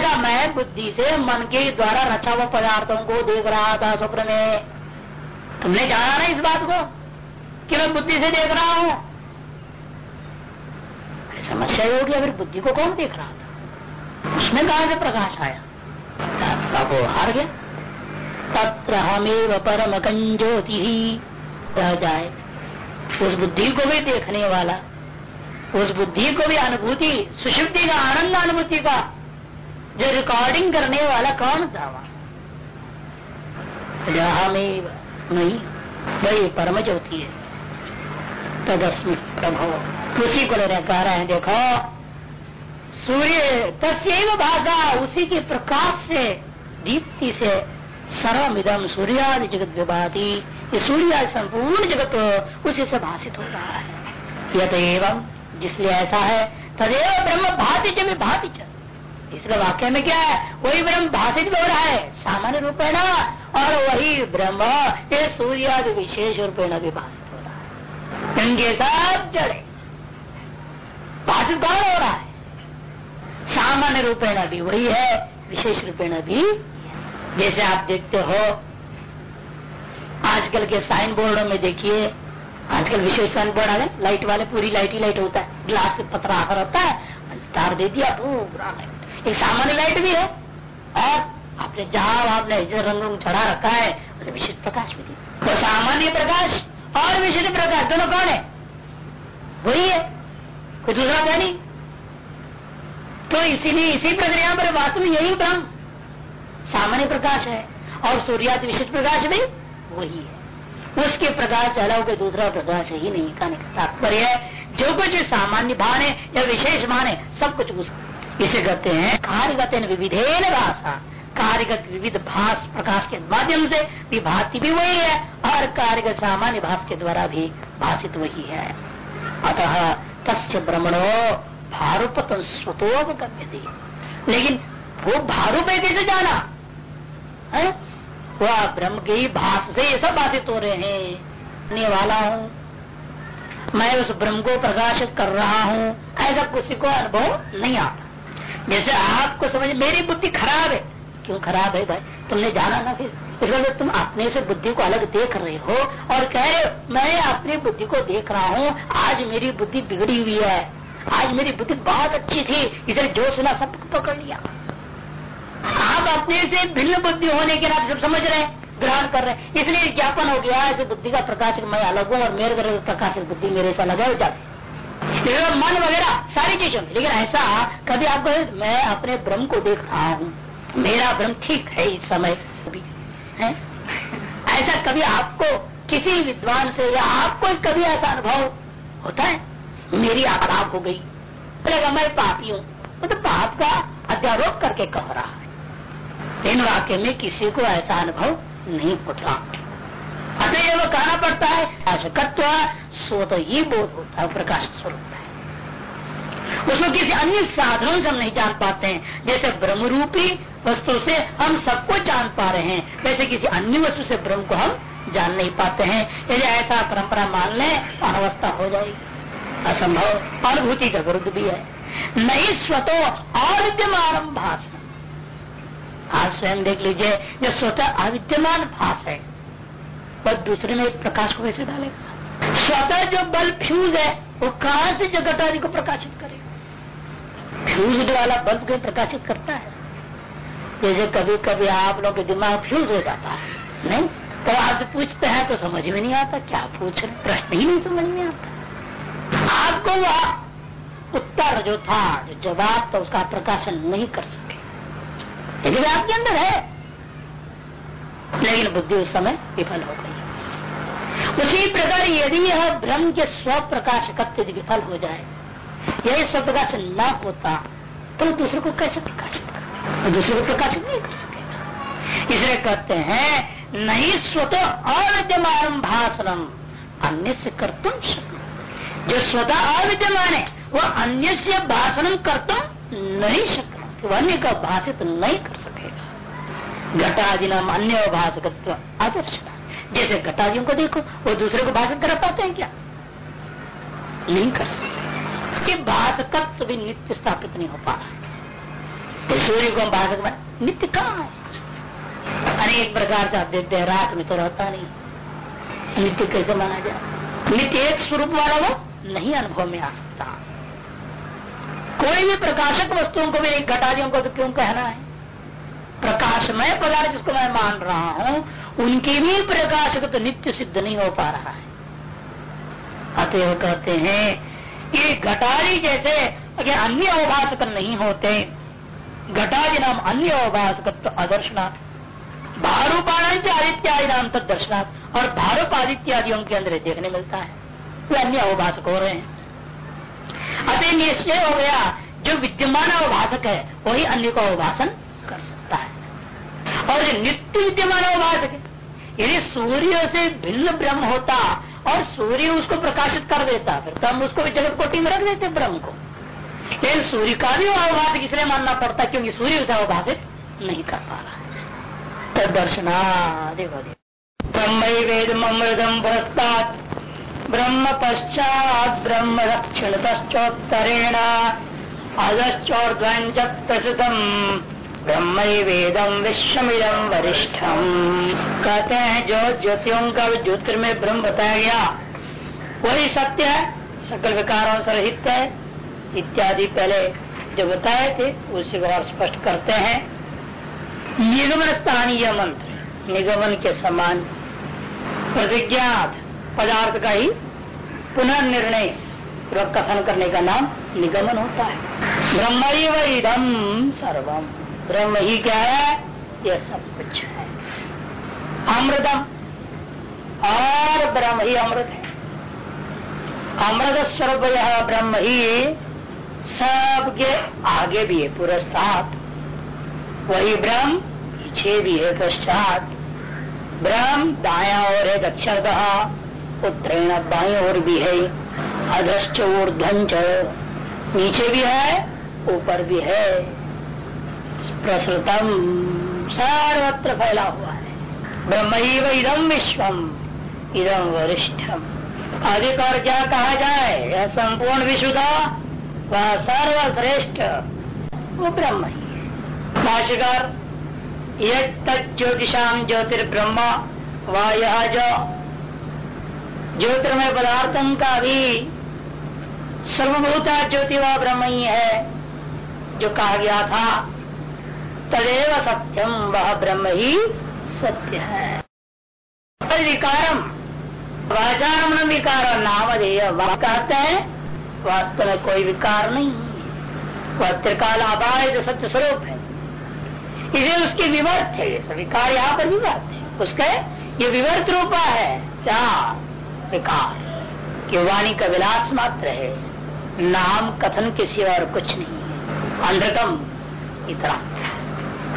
उसने कहा मैं बुद्धि से मन के द्वारा रचा हुआ पदार्थों को देख रहा था स्वप्न में। तुमने जाना ना इस बात को, कि मैं बुद्धि से देख रहा हूँ? समस्या ही होगी, अगर बुद्धि को कौन देख रहा था? उसमें कहा से प्रकाश आया? वो हार गया। तत्र हमें परम कंजोति ही रह जाए। उस बुद्धि को भी देखने वाला, उस बुद्धि को भी अनुभूति, सुशुद्धि का आनंद, अनुभूति का जो रिकॉर्डिंग करने वाला कौन था वहाँ नहीं, वही परम ज्योति है। तदस्मी प्रभो, उसी को लेने कह रहे हैं, देखो, सूर्य तस्व भाषा, उसी के प्रकाश से, दीप्ति से सर्वमिदम सूर्यादि जगत विभाती। सूर्य संपूर्ण जगत उसी से भाषित हो रहा है। यत एवं, जिसलिए ऐसा है, तदेव ब्रह्म भाति च भाति च। इसलिए वाक्य में क्या है? वही ब्रह्म भाषित हो रहा है, सामान्य रूपेण, और वही ब्रह्म ये सूर्यादि विशेष रूपेण भी भाषित हो रहा है। इनके सब जड़े भाषित कौन हो रहा है? सामान्य रूपेण भी वही है, विशेष रूपेण भी जैसे आप देखते हो, आजकल के साइन बोर्डो में देखिए, आजकल विशेष साइन बोर्ड आ गए, लाइट वाले, पूरी लाइट ही लाइट होता है, ग्लास से पतरा आकर होता है, स्टार दे दिया, पूरा एक सामान्य लाइट भी है? और आपने जहाँ आपने जो रंग रंग चढ़ा रखा है, उसे विशिष्ट प्रकाश भी दिया। तो सामान्य प्रकाश और विशिष्ट प्रकाश, दोनों कौन है? वही है। कुछ दूसरा क्या नहीं? तो इसीलिए इसी प्रक्रिया पर वास्तव में यही ब्रह्म सामान्य प्रकाश है और सूर्यादि विशिष्ट प्रकाश भी वही है। उसके प्रकाश अलग के दूसरा प्रकाश ही नहीं। कहने का तात्पर्य है, जो कुछ सामान्य भान है या विशेष भान है, सब कुछ उस इसे कहते हैं? कार्यगत विविधेन भाषा। कार्यगत विविध भाष प्रकाश के माध्यम से विभाति भी वही है और कार्यगत सामान्य भाष के द्वारा भी भाषित वही है। अतः तस्य भ्रमणो भारूपत स्वतोपगम्य लेकिन वो भारूप कैसे जाना? है? वह ब्रह्म के भाष से ये सब बाधित हो रहे हैं। वाला हूँ। मैं उस ब्रह्म को प्रकाशित कर रहा हूँ। ऐसा किसी को अनुभव नहीं आता। जैसे आपको समझ, मेरी बुद्धि खराब है। क्यों खराब है भाई? तुमने जाना ना फिर। इस वजह तुम अपने से बुद्धि को अलग देख रहे हो और कह रहे हो, मैं अपनी बुद्धि को देख रहा हूँ। आज मेरी बुद्धि बिगड़ी हुई है। आज मेरी बुद्धि बहुत अच्छी थी। इसलिए जो सुना सब पकड़ लिया। आप अपने से भिन्न बुद्धि होने के नाते सब समझ रहे हैं, ग्रहण कर रहे हैं। इसलिए ज्ञापन हो गया ऐसे बुद्धि का प्रकाशक मैं अलग हूँ और मेरे प्रकाशक बुद्धि मेरे से अलग है। मन वगैरह, सारी चीज़ों में। लेकिन ऐसा कभी आपको मैं अपने ब्रह्म को देख रहा हूँ। मेरा ब्रह्म ठीक है इस समय है? ऐसा कभी आपको किसी विद्वान से या आपको कभी ऐसा अनुभव होता है? मेरी खराब हो गई। बोलेगा मैं पापी हूँ तो पाप का अध्यारोप करके कह रहा है। इन वाक्य में किसी को ऐसा अनुभव नहीं होता अतएव कहना पड़ता है अशकत्व स्वतः ही बोध होता है, प्रकाश स्वरूप है। उसको किसी अन्य साधनों से हम नहीं जान पाते हैं। जैसे ब्रह्म रूपी वस्तु से हम सबको जान पा रहे हैं, वैसे किसी अन्य वस्तु से ब्रह्म को हम जान नहीं पाते हैं। यदि ऐसा परंपरा मान ले तो अनवस्था हो जाएगी। असंभव। अनुभूति का विरुद्ध भी है। नहीं स्वतो अविद्यमान भाषण आज स्वयं देख लीजिए, जो स्वतः अविद्यमान भाष है पर दूसरे में प्रकाश को कैसे डालेगा? स्वतः जो बल फ्यूज है, वो कहा से जगत आदि को प्रकाशित करेगा फ्यूज वाला बल्ब को प्रकाशित करता है। जैसे कभी कभी आप लोग के दिमाग फ्यूज हो जाता है। नहीं? तो आपसे पूछते हैं तो समझ में नहीं आता। क्या पूछ रहे प्रश्न ही नहीं समझ में आता। आपको वह उत्तर जो था, जो जवाब था, उसका प्रकाशन नहीं कर सके। लेकिन आपके अंदर है, लेकिन बुद्धि उस समय विफल हो गई। उसी प्रकार यदि यह भ्रम के स्व प्रकाशकत्व विफल हो जाए यही स्व प्रकाश न होता तो दूसरे को कैसे प्रकाशित कर दूसरे को प्रकाशित नहीं कर सकेगा। इसलिए कहते हैं, नहीं स्वतः अविद्यमान भाषणम अन्य से कर तुम जो स्वतः अविद्यमान है वह अन्य से भाषण कर तुम नहीं सकते तो अन्य का भाषित नहीं कर सकेगा। घटादि नाम अन्य भाषकत्व आदर्श जैसे घटादियों को देखो, वो दूसरे को भाषित कर पाते हैं क्या? नहीं कर सकते। कि भाषकत्व भी नित्य स्थापित नहीं हो पा रहा सूर्य को हम भाषक नित्य कहाँ है? अनेक प्रकार से आप देखते हैं, रात में तो रहता नहीं। नित्य कैसे माना जाए? नित्य एक स्वरूप वाला वो नहीं अनुभव में आ सकता। कोई भी प्रकाशक वस्तुओं को भी घटादियों को तो क्यों कहना है? प्रकाशमय पदार्थ जिसको मैं मान रहा हूँ, उनकी भी प्रकाशक तो नित्य सिद्ध नहीं हो पा रहा है। अतएव कहते हैं कि घटारी जैसे अगर अन्य अवभाषक नहीं होते घटादि नाम अन्य अवभाषक तो अदर्शनाथ भारूपाणांच आदित्यादि नाम तक दर्शनाथ और भारूप आदित्यादियों के अंदर देखने मिलता है। वे अन्य अवभाषक हो रहे हैं। अतः निश्चय हो गया, जो विद्यमान अवभाषक है, वही अन्य को अवभाषण सकता है। और जो नित्य विद्यमान अवभाषक है। यदि सूर्य से भिन्न ब्रह्म होता और सूर्य उसको प्रकाशित कर देता, फिर तो हम उसको जगत कोटि में रख देते ब्रह्म को। लेकिन सूर्य का भी अवभाषक इसलिए मानना पड़ता क्योंकि सूर्य उसे अवभाषित नहीं कर पा रहा है। तो दर्शना देखो ब्रह्म वेद अमृतम पुरस्तात्। ब्रह्म पश्चात ब्रह्म दक्षिण तश्चोत्तरेण अधश्चोर्ध्वं प्रसुतम ब्रह्म वेदम विश्वमिदम वरिष्ठम। कहते हैं, जो ज्योतियों का ज्योतिर में ब्रह्म बताया गया, वही सत्य है, सकल विकारों से रहित है, इत्यादि पहले जो बताए थे, उसी और स्पष्ट करते हैं। निगमन स्थानीय मंत्र, निगमन के समान, प्रतिज्ञात पदार्थ का ही पुनर्निर्णय कथन करने का नाम निगमन होता है। ब्रह्म इदम सर्वम। ब्रह्म ही क्या है? यह सब कुछ है। अमृतम। और ब्रह्म ही अमृत है। अमृत स्वरूप यह ब्रह्म ही सबके आगे भी है, पुरस्तात। वही ब्रह्म, पीछे भी है, पश्चात। ब्रह्म दाया और है, दक्षिणतः। उत्तरेण बाई और भी है, अधश्च ऊर्धंच नीचे भी है, ऊपर भी है। प्रसृतम। सर्वत्र फैला हुआ है। ब्रह्म ही इदम विश्वम। इदम वरिष्ठम। अधिक और क्या कहा जाए? यह संपूर्ण विश्व था। वह सर्वश्रेष्ठ। वो ब्रह्म ही है। भाष्यकार ज्योतिषाम ज्योतिर्ब्रह्म। वह यह जो। ज्योतिर्मय पदार्थों का भी सर्वभूता ज्योति व ब्रह्म ही है, जो कहा गया था। तदेव सत्यम वह ब्रह्म ही सत्य। है विकारम वाचारम विकार, नामधेय। वह कहते हैं? वास्तव में कोई विकार नहीं। वह त्रिकाल आबाद जो सत्य स्वरूप है। इसे उसके विवर्त है। विकार यहाँ पर विवर्त है। उसके ये विवर्त रूपा है। क्या? विकार। कि वाणी का विलास मात्र है। नाम कथन के सिवा और कुछ नहीं। है अंधकम इतना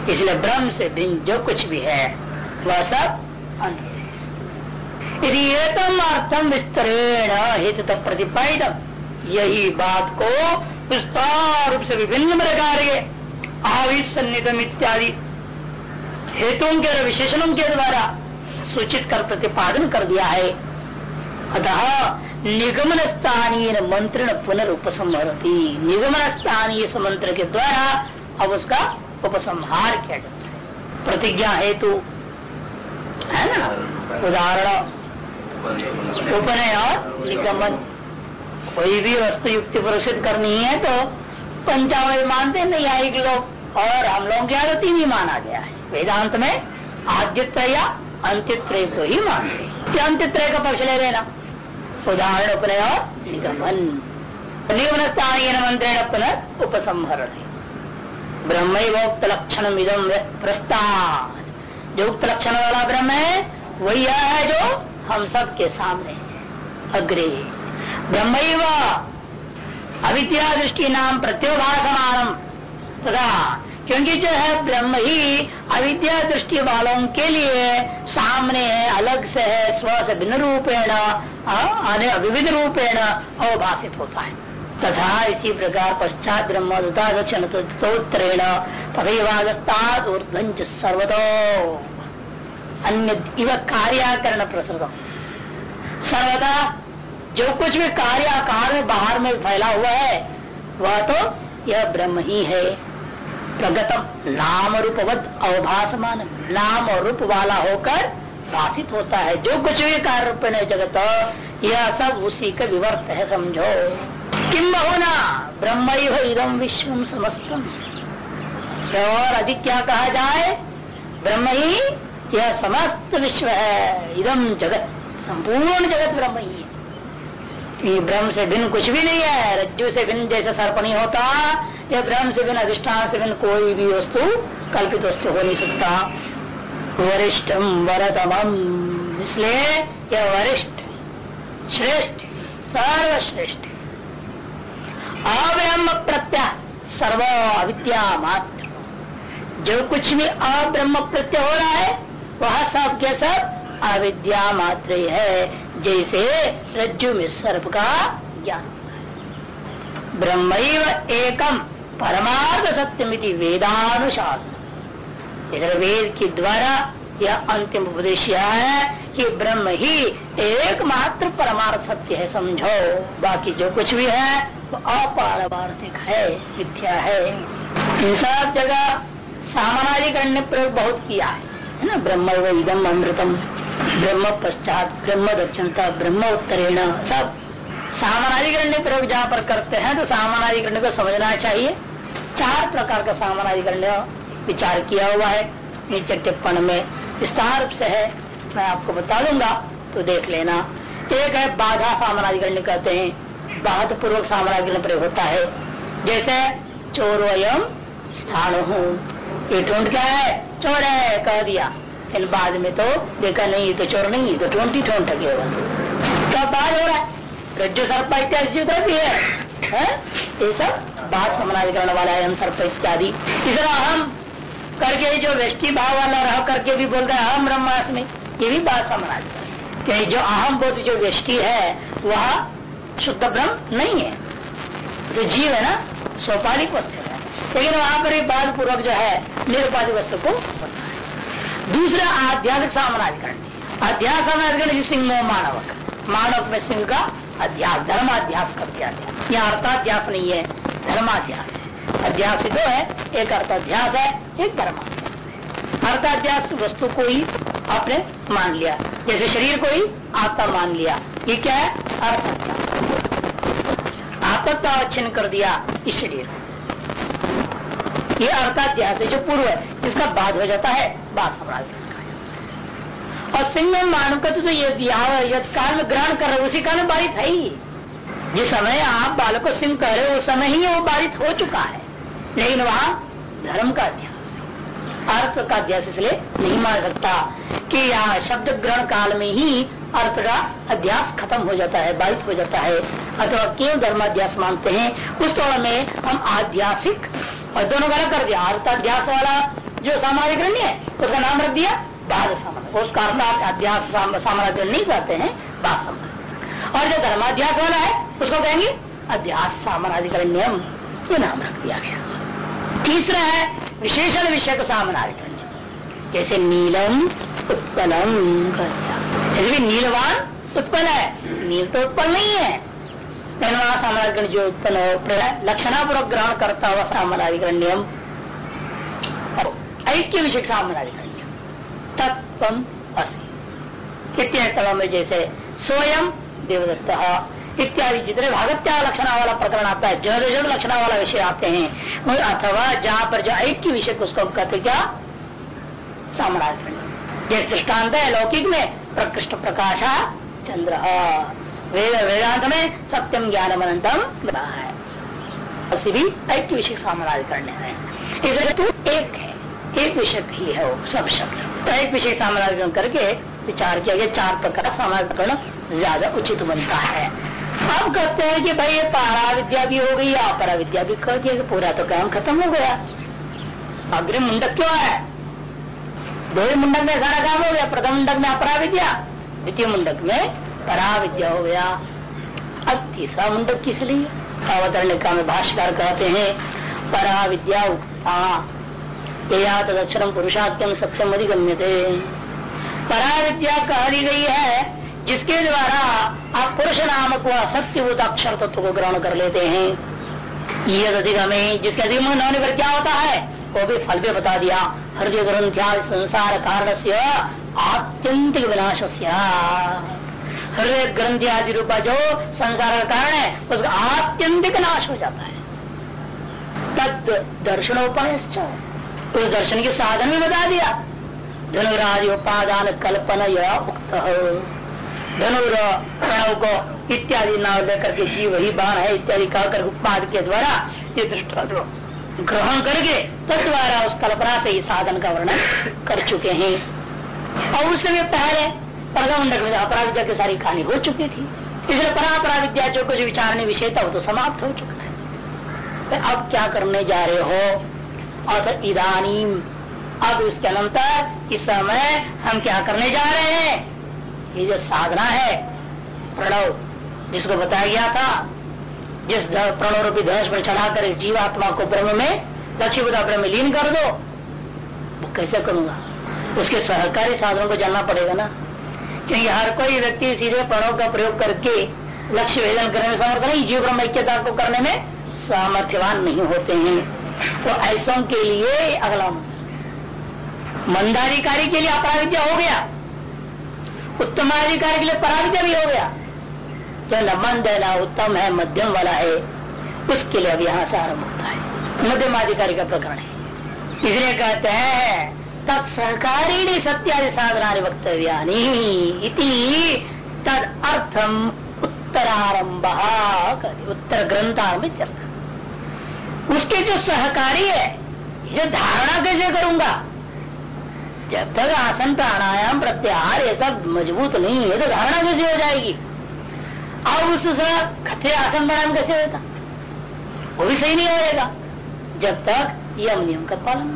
इसलिए ब्रह्म से भिन्न जो कुछ भी है, वह सब है। यदि अर्थम विस्तरेण हेतु तो प्रतिपादित यही बात को विस्तार रूप से विभिन्न प्रकार के आविसन्निधम इत्यादि हेतुओं के विशेषणों के द्वारा सूचित कर प्रतिपादन कर दिया है। अतः निगमन स्थानीय मंत्रण पुनर्पसंहरती। निगमन स्थानीय मंत्र के द्वारा अब उसका उपसंहार किया जाता है। प्रतिज्ञा हेतु, है ना? उदाहरण उपनय और निगमन। कोई भी वस्तु युक्ति प्रसिद्ध करनी है तो पंचावय मानते नहीं आएगी लोग। और हम लोगों के तो तीन ही माना गया है। वेदांत में आद्यत्र या अंत्यत्रय को ही मानते अंत्यत्रय का पक्ष ले लेना। उदाहरण उपनय और निगमन। निगमन स्थानीय मंत्रेण पुनः उपसंहरण ब्रह्म उक्त लक्षण इदम प्रस्ताव जो उक्त लक्षण वाला ब्रह्म है, वही यह है जो हम सब के सामने। है अग्रे। ब्रह्म अविद्या दृष्टि नाम प्रत्योभासमान तथा क्योंकि जो है ब्रह्म ही अविद्या दृष्टि वालों के लिए सामने है, अलग से है, स्व से भिन्न रूपेण विविध रूपेण अवभाषित होता है। तथा इसी प्रकार पश्चात ब्रह्म दक्षिण तोत्तरेण तथैवागस्ताद ऊर्ध्वंच सर्वतो। अन्य इव कार्याकरण प्रसृत सर्वदा जो कुछ भी कार्याकार में बाहर में फैला हुआ है, वह तो यह ब्रह्म ही है। प्रगतम नाम रूपवत अवभाषमान नाम रूप वाला होकर भाषित होता है। जो कुछ भी कार्य रूप जगत, यह सब उसी का विवर्त है, समझो। किम होना ब्रह्म इदम विश्व समस्तम। तो और अधिक क्या कहा जाए ब्रह्म ही यह समस्त विश्व। है इदम जगत संपूर्ण जगत ब्रह्म। ही है ब्रह्म से भिन्न कुछ भी नहीं है रज्जु से भिन्न जैसे सर्प नहीं होता या ब्रह्म से भिन्न अधिष्ठान से भिन्न कोई भी वस्तु कल्पित वस्तु हो नहीं सकता वरिष्ठम वरतम इसलिए यह वरिष्ठ श्रेष्ठ सर्वश्रेष्ठ अब्रह्म प्रत्यय सर्व अविद्या मात्र जो कुछ भी अब्रह्म प्रत्यय हो रहा है, वह सब के सब अविद्या मात्र है जैसे रज्जु में सर्प का ज्ञान। ब्रह्म एकम परमार्थ सत्यमिति वेदानुशासन इस वेद के द्वारा यह अंतिम उपदेश यह है कि ब्रह्म ही एकमात्र परमार्थ सत्य है, समझो। बाकी जो कुछ भी है वो अपारमार्थिक है, मिथ्या है। इन जगह सामानाधिकरण ने प्रयोग बहुत किया है। है ना? ब्रह्म इदम अमृतम। ब्रह्म पश्चात ब्रह्म दक्षिणता, ब्रह्म उत्तरेण। सब सामानाधिकरण प्रयोग जहाँ पर करते हैं तो सामानाधिकरण को समझना चाहिए। चार प्रकार का सामानाधिकरण विचार किया हुआ है। नीचे टिप्पण में विस्तार से है। मैं आपको बता दूँगा तो देख लेना। एक है बाधा साम्राज्यकरण कहते हैं। बाध पूर्वक साम्राज्य प्रयोग होता है। जैसे चोर वयम स्थान हूँ ये ढूंढ क्या है? चोर है कह दिया। फिर बाद में तो देखा नहीं तो चोर नहीं तो ठोंटी ठोंट ठगेगा तो बाध हो रहा है रज्जु सर्प इत्यादि भी है, है? ये सब बात समानाधिकरण वाला है हम सर्प इत्यादि। तीसरा हम करके जो व्यष्टि भाव वाला रह करके भी बोलता है अहम ब्रह्मास्मि। ये भी बात क्योंकि जो अहम बोध जो व्यष्टि है वह शुद्ध ब्रह्म नहीं है। जो जीव है ना सोपाधिक वस्तु है। लेकिन वहाँ पर बाल पूर्वक जो है निरुपाधिक वस्तु को दूसरा, आध्यात्मिक सामनाधिकरण। अध्यास सामनाधिकरण सिंह मानव मानव में सिंह का अध्यास, धर्माध्यास करके अध्यास यहाँ अर्थाध्यास नहीं है, धर्माध्यास है। अध्यास दो है, एक अर्थाध्यास है, एक धर्माध्यास है। अर्थाध्यास वस्तु को ही आपने मान लिया। जैसे शरीर को ही आत्मा मान लिया। ये क्या है? अर्थाध्यास। आत्मत्व छिन्न कर दिया। इस शरीर ये अर्थाध्यास जो पूर्व है, जिसका बाद हो जाता है बाद सम्राट और सिंह मानव का तो ये काल में ग्रहण कर रहे उसी काल में बाधित है ही। जिस समय आप बालक को सिंह कह रहे हो, उस समय ही वो बाधित हो चुका है। लेकिन वहाँ धर्म का अध्यास अर्थ का अध्यास इसलिए नहीं मान सकता कि यहाँ शब्द ग्रहण काल में ही अर्थ का अध्यास खत्म हो जाता है, बाधित हो जाता है। अथवा क्यों धर्माध्यास मानते हैं, उस तौर में हम आध्यासिक, और दोनों गलत कर दिया। अर्थाध्यास वाला जो सामाजिक है, उसका नाम रख दिया बाध सामान्य उसका अर्थ अध्यास साम्राज्य नहीं कहते हैं सामान्य और जो धर्माध्यास वाला है, उसको कहेंगे अध्यास सामनाधिकरण्यम ये नाम रख दिया गया। तीसरा है, विशेषण विषय को सामनाधिकरण्य जैसे नीलम उत्पलम कर दिया नीलवान उत्पन्न है, नील तो उत्पन्न नहीं है। सामनाधिकरण जो उत्पन्न हो लक्षणापूर्वक ग्रहण करता हुआ साम्राधिकरण सामनाधिकरण्यम ऐक्य विषय सामनाधिकरण्य तत्व असी इत्यादि में जैसे स्वयं देवदत्त इत्यादि जितने भागत्या लक्षण वाला प्रकरण आता है जड़ जड़ लक्षण वाला विषय आते हैं अथवा जहाँ पर जो ऐक्य विषय उसको कहते क्या साम्राज्य जैसे दृष्टांत है लौकिक में प्रकृष्ट प्रकाशा चंद्र वेद वेदांत में सत्यम ज्ञान अनंतम है ऐसे भी ऐक्य विषय साम्राज्य करने हैं। इसलिए तो एक है। एक विषय ही है वो सब शब्द। तो एक विषय साम्राज्य करके विचार किया गया, चार प्रकार साम्राज्य करना ज़्यादा उचित बनता है। अब कहते हैं कि भाई ये पारा विद्या भी हो गई अपरा विद्या भी कर दिया पूरा तो काम खत्म हो गया। अग्रिम मुंडक क्यों है? दो मुंडक में सारा काम हो गया, प्रथम मुंडक में अपरा विद्या द्वितीय मुंडक में परा विद्या हो गया। अब तीसरा मुंडक किस लिए? अवतरणिका में भाष्यकार कहते हैं परा विद्या उक्ता। तदक्षरम पुरुषात्यम सत्यम अधिगम्य थे परा विद्या कह दी गई है, जिसके द्वारा आप पुरुष नामक व सत्यभूत अक्षर तत्व को ग्रहण कर लेते हैं। ये अधिगमे, जिसके अधिगमन होने पर क्या होता है? वो भी फल भी बता दिया। हृदय ग्रंथ्या संसार कारण से आत्यंतिक विनाश हृदय ग्रंथि आदि रूपा जो संसार का कारण है, उसका आत्यंतिक नाश हो जाता है। तद दर्शनोपाय उस दर्शन के साधन में बता दिया। धनुरादि उपादान कल्पना यह उक्त। धनुर, प्रणव को इत्यादि नाम लेकर के जीव ही बाण है, इत्यादि कहकर उत्पाद के द्वारा ये दृष्ट ग्रहण करके तद्वारा उस कल्पना से ही साधन का वर्णन कर चुके हैं। और उससे भी पहले प्रगमंडक में अपराविद्या की सारी कहानी हो चुकी थी। इसलिए परापरा विद्या जो कुछ विचारने विषय था, वो तो समाप्त हो चुका है। तो अब क्या करने जा रहे हो? अथ इधानी अब इसके अनंतर, इस समय हम क्या करने जा रहे हैं? ये जो साधना है, प्रणव, जिसको बताया गया था, जिस प्रणव रूपी धनुष पर चढ़ाकर जीवात्मा को ब्रह्म में लक्ष्य बुधा ब्रह्म लीन कर दो। वो कैसे करूँगा? उसके सहकारी साधनों को जानना पड़ेगा ना। क्योंकि हर कोई व्यक्ति सीधे प्रणव का प्रयोग करके लक्ष्य वेदन करने में समर्थ नहीं, जीव ब्रह्म ऐक्यता को करने में सामर्थ्यवान नहीं होते हैं। तो ऐसों के लिए अगला मंदाधिकारी के लिए अपराविद्या हो गया। उत्तमाधिकारी के लिए पराविद्या भी हो गया। जो न मंद है ना उत्तम है, मध्यम वाला है, उसके लिए अब यहाँ से आरंभ होता है। मध्यमाधिकारी का प्रकरण है। इसलिए कहते हैं तब सहकारी सत्यादि साधना वक्तव्या तद अर्थम उत्तरारंभ उत्तर ग्रंथ उसके जो सहकारी है ये धारणा कैसे करूँगा? जब तक आसन प्राणायाम प्रत्याहार ये सब मज़बूत नहीं है तो धारणा कैसे हो जाएगी? और उस खतरे आसन प्राणायाम कैसे होगा वो भी सही नहीं होएगा। जब तक यम नियम का पालन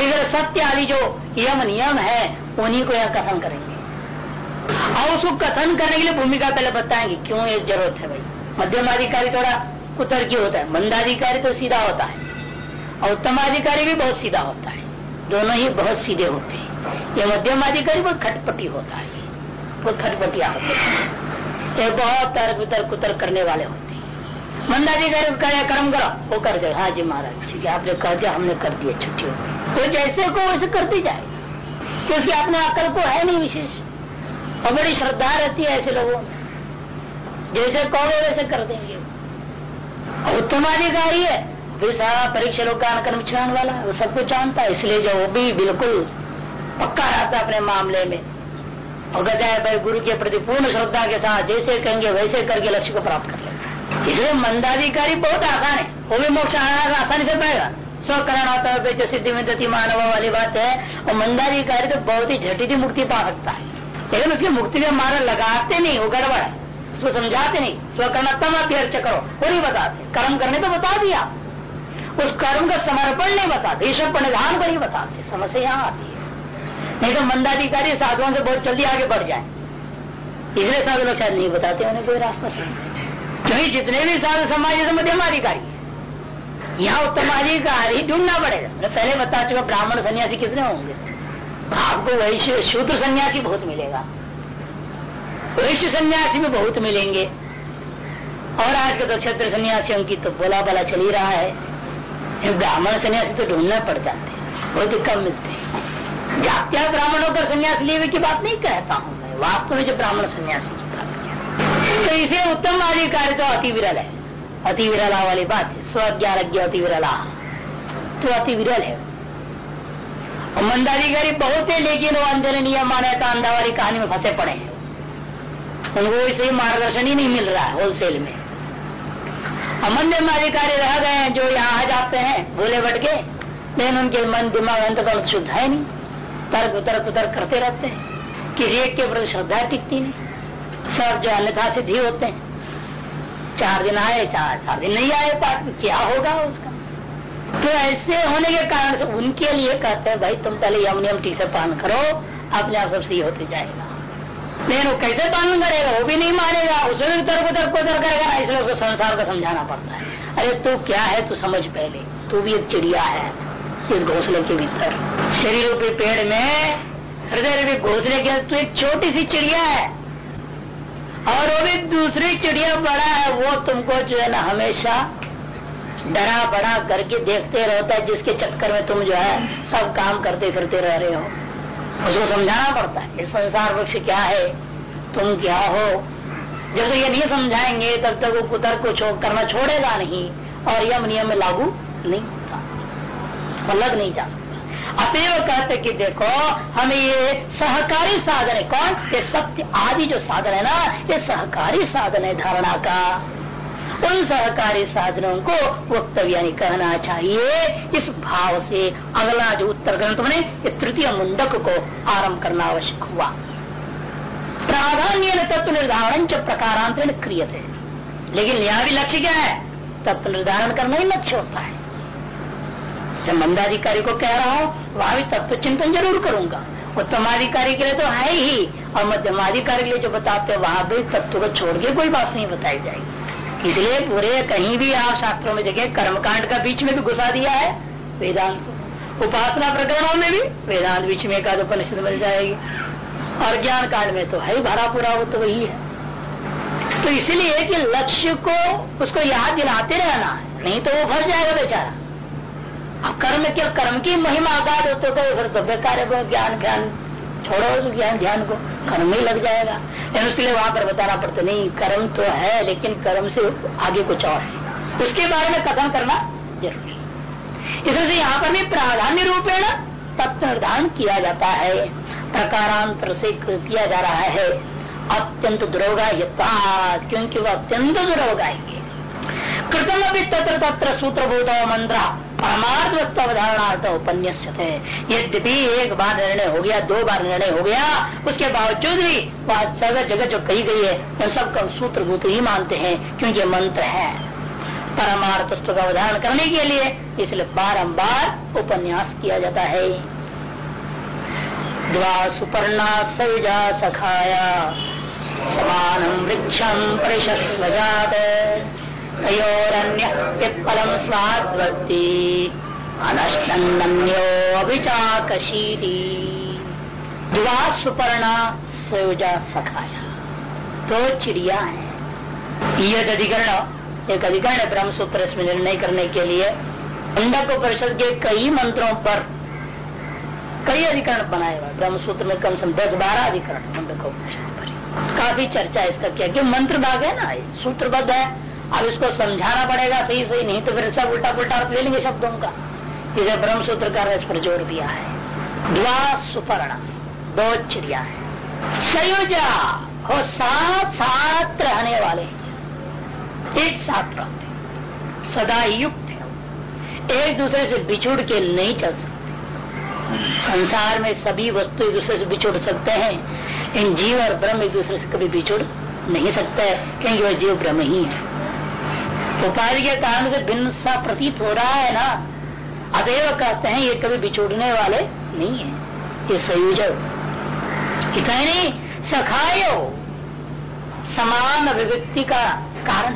इधर सत्य आदि जो यम नियम है, उन्हीं को यह कथन करेंगे। और उसको कथन करने के लिए भूमिका पहले बताएँगे, क्यों ये ज़रूरत है भाई? मध्यम अधिकारी थोड़ा कुतर्की होता है मंदाधिकारी तो सीधा होता है, और उत्तम अधिकारी भी बहुत सीधा होता है। दोनों ही बहुत सीधे होते हैं। ये मध्यम अधिकारी बहुत खटपटी होता है। बहुत खटपटिया होते हैं। ये बहुत तर्क वितर्क कुतर्क करने वाले होते हैं। मंदाधिकारी करे कर्म करो, वो कर दे। हाँ जी महाराज, ठीक है, आपने कर दिया, हमने कर दिया, छुट्टी हो गई। तो जैसे को वैसे करती जाए क्योंकि अपने अकल को है नहीं विशेष। और बड़ी श्रद्धा रहती है ऐसे लोगों में। जैसे कहोगे वैसे कर देंगे। उत्तम अधिकारी है। फिर सारा परीक्षा लोग का वाला वो सब कुछ जानता है। इसलिए जो वो भी बिल्कुल पक्का रहता अपने मामले में। और कहता है, भाई, गुरु के प्रति पूर्ण श्रद्धा के साथ जैसे कहेंगे, वैसे करके लक्ष्य को प्राप्त कर लेगा। इसलिए मंदाधिकारी बहुत आसान है। वो भी मोक्ष आसानी से पाएगा। स्वकरण होता है सिद्धि में दति मानव वाली बात है, और मंदाधिकारी तो बहुत ही झटिति मुक्ति पा सकता है। लेकिन उसकी मुक्ति का मारा लगाते नहीं, वो गड़बड़ है। उसको समझाते नहीं स्वकर्णतम अभ्यर्च करो, वो नहीं बताते। कर्म करने तो बता दिया। उस कर्म का समर्पण नहीं बताते, ईश्वर पर निधान को नहीं बताते। समस्या यहाँ आती है। नहीं तो मंदाधिकारी साधुओं से बहुत जल्दी आगे बढ़ जाए। इसलिए साधु लोग शायद नहीं बताते, उन्हें कोई रास्ता समझ क्योंकि जितने भी साधु समाज से मध्यम अधिकारी यहाँ उत्तम ही ढूंढना पड़ेगा। मैं पहले बता चुका ब्राह्मण सन्यासी कितने होंगे? आपको वैश्य शूद्र सन्यासी बहुत मिलेगा। वैश्य सन्यासी में बहुत मिलेंगे। और आज के तो क्षत्र सन्यासियों की तो बोला बला चल ही रहा है। ब्राह्मण सन्यासी तो ढूंढना पड़ जाते हैं। बहुत ही कम मिलते हैं। जात्या ब्राह्मणों का सन्यास लिए की बात नहीं कहता हूँ मैं। वास्तव में जो ब्राह्मण सन्यासी की बात तो इसे उत्तम अधिकारी तो अति विरल है। अति विरला वाली बात है स्वज्ञान अति विरला तो अति विरल है मंदाधिकारी बहुत है, लेकिन वो अंधेरे नियम मान्यता अंधा वाली कहानी में फंसे पड़े हैं। उनको सही मार्गदर्शन ही नहीं मिल रहा है होलसेल में। अमंदिर में अधिकारी रह गए हैं, जो यहाँ आ जाते हैं, भूले भट के लेकिन उनके मन दिमाग अंत शुद्ध है नहीं। तर्क तर्क तर्क करते रहते हैं। किसी एक के प्रति श्रद्धा टिकती नहीं। सब जो अन्यथा सिद्धि होते हैं। चार दिन आए, चार चार दिन नहीं आए पाठ में क्या होगा उसका? तो ऐसे होने के कारण से उनके लिए कहते हैं, भाई, तुम पहले यम नियम से पालन करो, अपने आप सब सही होते जाएगा। लेकिन वो कैसे पालन करेगा, वो भी नहीं मानेगा उसमें भी तर्क तर्क तर्क करेगा ना, इसलिए उसको संसार को समझाना पड़ता है। अरे, तू क्या है, तू समझ पहले। तू भी एक चिड़िया है, इस घोसले के भीतर। शरीर के पेड़ में, हृदय रूपी घोसले के तू एक छोटी सी चिड़िया है। और वो भी दूसरी चिड़िया बड़ा है वो तुमको जो है ना हमेशा डरा बड़ा करके देखते रहता है जिसके चक्कर में तुम जो है सब काम करते फिरते रह रहे हो। उसको समझाना पड़ता है ये संसार वृक्ष क्या है तुम क्या हो। जब तक ये नहीं समझाएँगे तब तक वो कुतर को छो, करना छोड़ेगा नहीं और यम नियम में लागू नहीं होता अलग नहीं जा सकता। अतएव कहते कि देखो, हमें ये सहकारी साधन है। कौन? ये सत्य आदि जो साधन है ना, ये सहकारी साधन है धारणा का। उन सहकारी साधनों को वक्तव्य कहना चाहिए। इस भाव से अगला जो उत्तर ग्रंथ बने, ये तृतीय मुंडक को आरंभ करना आवश्यक हुआ। प्राधान्य तत्व निर्धारण च प्रकारांतरण क्रिय थे लेकिन यहाँ भी लक्ष्य क्या है? तत्व निर्धारण करना ही लक्ष्य होता है। जब मंदाधिकारी को कह रहा हूँ, वहाँ भी तत्व चिंतन ज़रूर करूँगा। उत्तमाधिकारी के लिए तो है ही, और मध्यमाधिकारी के लिए जो बताते हैं, वहाँ भी तत्व को छोड़ के कोई बात नहीं बताई जाएगी। इसलिए पूरे कहीं भी आप शास्त्रों में देखें, कर्मकांड का बीच में भी घुसा दिया है, वेदांत उपासना प्रकरणों में भी वेदांत बीच में एक उपनिषद मिल जाएगी। और ज्ञान कांड में तो है भरा पूरा वो तो वही है। तो इसलिए कि लक्ष्य को, उसको याद दिलाते रहना नहीं तो वो भर जाएगा बेचारा। कर्म क्या कर्म की महिमा आगाद होते तो फिर तो बेकार है ज्ञान ज्ञान। छोड़ो ज्ञान ध्यान को। कर्म ही लग जाएगा। लेकिन उसके लिए वहाँ पर बताना पड़ता नहीं, कर्म तो है, लेकिन कर्म से आगे कुछ और है। उसके बारे में कथन करना ज़रूरी इसलिए यहाँ पर भी प्राधान्य रूपेण तत्व निर्धारण किया जाता है। प्रकारांतर से किया जा रहा है। अत्यंत दुरोगा क्योंकि वह अत्यंत दुरोगाएँगे कृतम अभी तत्र तत्र सूत्रभूत मंत्र। परमार्थ वस्तु अवधारणार्थ उपन्यास थे यद्यपि एक बार निर्णय हो गया, दो बार निर्णय हो गया, उसके बावजूद भी वह सगर जगह जो कही गई है, उन सबका सूत्रभूत ही मानते हैं, क्योंकि मंत्र है। परमार्थ वस्तु का अवधारण करने के लिए इसलिए बारम्बार उपन्यास किया जाता है। सुपर्णा सयुजा सखाया। समानम वृक्षम परिशस्वजात तयोरन्य पिप्पलम स्वाद्वती अनश्नन्यो अभिचाकशीति द्वा सुपर्णा सखाया। दो चिड़िया है। यद अधिकरण, एक अधिकरण है ब्रह्म सूत्र इसमें निर्णय करने के लिए अंडक परिषद के कई मंत्रों पर कई अधिकरण बनाए हुए ब्रह्म सूत्र में कम से कम दस बारह अधिकरण मुंडक पर। काफ़ी चर्चा इसका क्या कि मंत्र भाग है ना सूत्रबद्ध है। अब इसको समझाना पड़ेगा सही सही नहीं तो फिर सब उल्टा पुल्टा अर्थ ले लेंगे शब्दों का। इसे ब्रह्म सूत्र का इस पर ज़ोर दिया है। द्वा सुपर्ण दो चिड़िया है। सयोजा हो साथ साथ रहने वाले। एक साथ रहते सदा युक्त है। एक दूसरे से बिछुड़ के नहीं चल सकते। संसार में सभी वस्तु एक दूसरे से बिछुड़ सकते हैं। इन जीव और ब्रह्म एक दूसरे से कभी बिछुड़ नहीं सकते, क्योंकि वह जीव ब्रह्म ही है। उपाधि के कारण से भिन्न सा प्रतीत हो रहा है ना, अतएव कहते हैं, ये कभी बिछोड़ने वाले नहीं है। ये संयोजक। इतना नहीं, सखायो। समान अभिव्यक्ति का कारण।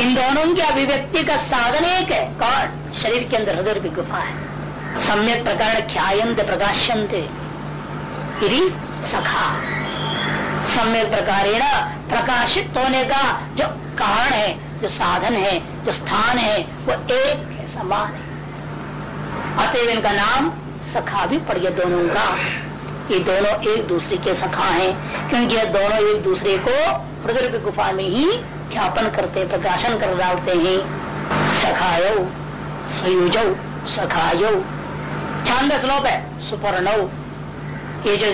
इन दोनों की अभिव्यक्ति का साधन एक है, कौन? शरीर के अंदर हृदय की गुफा है। सम्यक प्रकार ख्यायंत प्रकाशंत सखा। सम्यक प्रकार प्रकाशित होने का जो कारण है जो साधन है, जो स्थान है, वो एक है समान है। अतएव इनका नाम सखा भी पड़ गया दोनों का। ये दोनों एक दूसरे के सखा हैं, क्योंकि ये दोनों एक दूसरे को हृदय की गुफा में ही ख्यापन करते, प्रकाशन कर डालते हैं। सखायो, संयुजो, सखायो। छांद श्लोक है सुपर्णव ये जो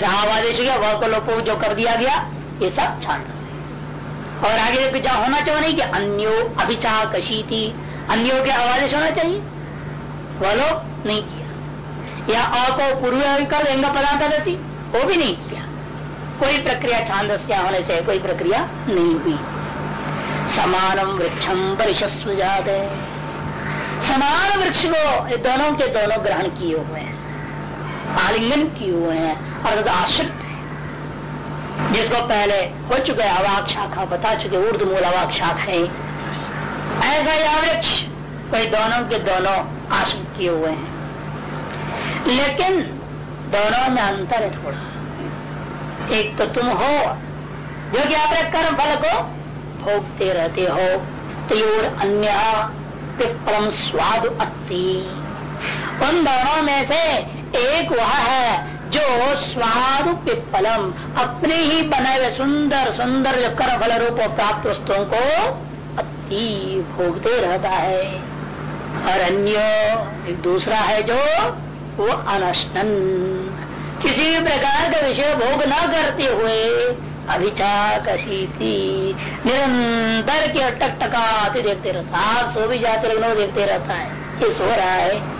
गया वह को लोग जो कर दिया गया, ये सब छांद और आगे पीछा होना चाहिए नहीं कि अन्यो अभिचा कशीति, अन्यो के आवादेश होना चाहिए। लोग नहीं किया। या अ पूर्व कर पदार्थ देती वो भी नहीं किया। कोई प्रक्रिया छांदस्या होने से कोई प्रक्रिया नहीं हुई। समानम वृक्षम परिशस्व जाते। समान वृक्ष को दोनों के दोनों ग्रहण किए हुए हैं। आलिंगन किए हुए हैं और आश्रित जिसको पहले हो चुके अवाक शाखा बता चुके उर्द मूल अवाक शाखा है। ऐसा यह वृक्ष कोई दोनों के दोनों आश्रित किए हुए हैं। लेकिन दोनों में अंतर है थोड़ा। एक तो तुम हो, जो कि अपने कर्म फल को भोगते रहते हो त्योर अन्य पिपलम स्वाद, अति। उन दोनों में से एक वह है जो स्वादु पिपलम अपने ही बनाए हुए सुंदर सुंदर जो कर फल रूप प्राप्त वस्तुओं को अति भोगते रहता है। और अन्य दूसरा है जो, वो अनशन किसी प्रकार का विषय भोग न करते हुए अभिचाकशीति, निरंतर के टकटकाते देखते रहता है। सो भी जाते लेकिन वो देखते रहता है। ये सो रहा है।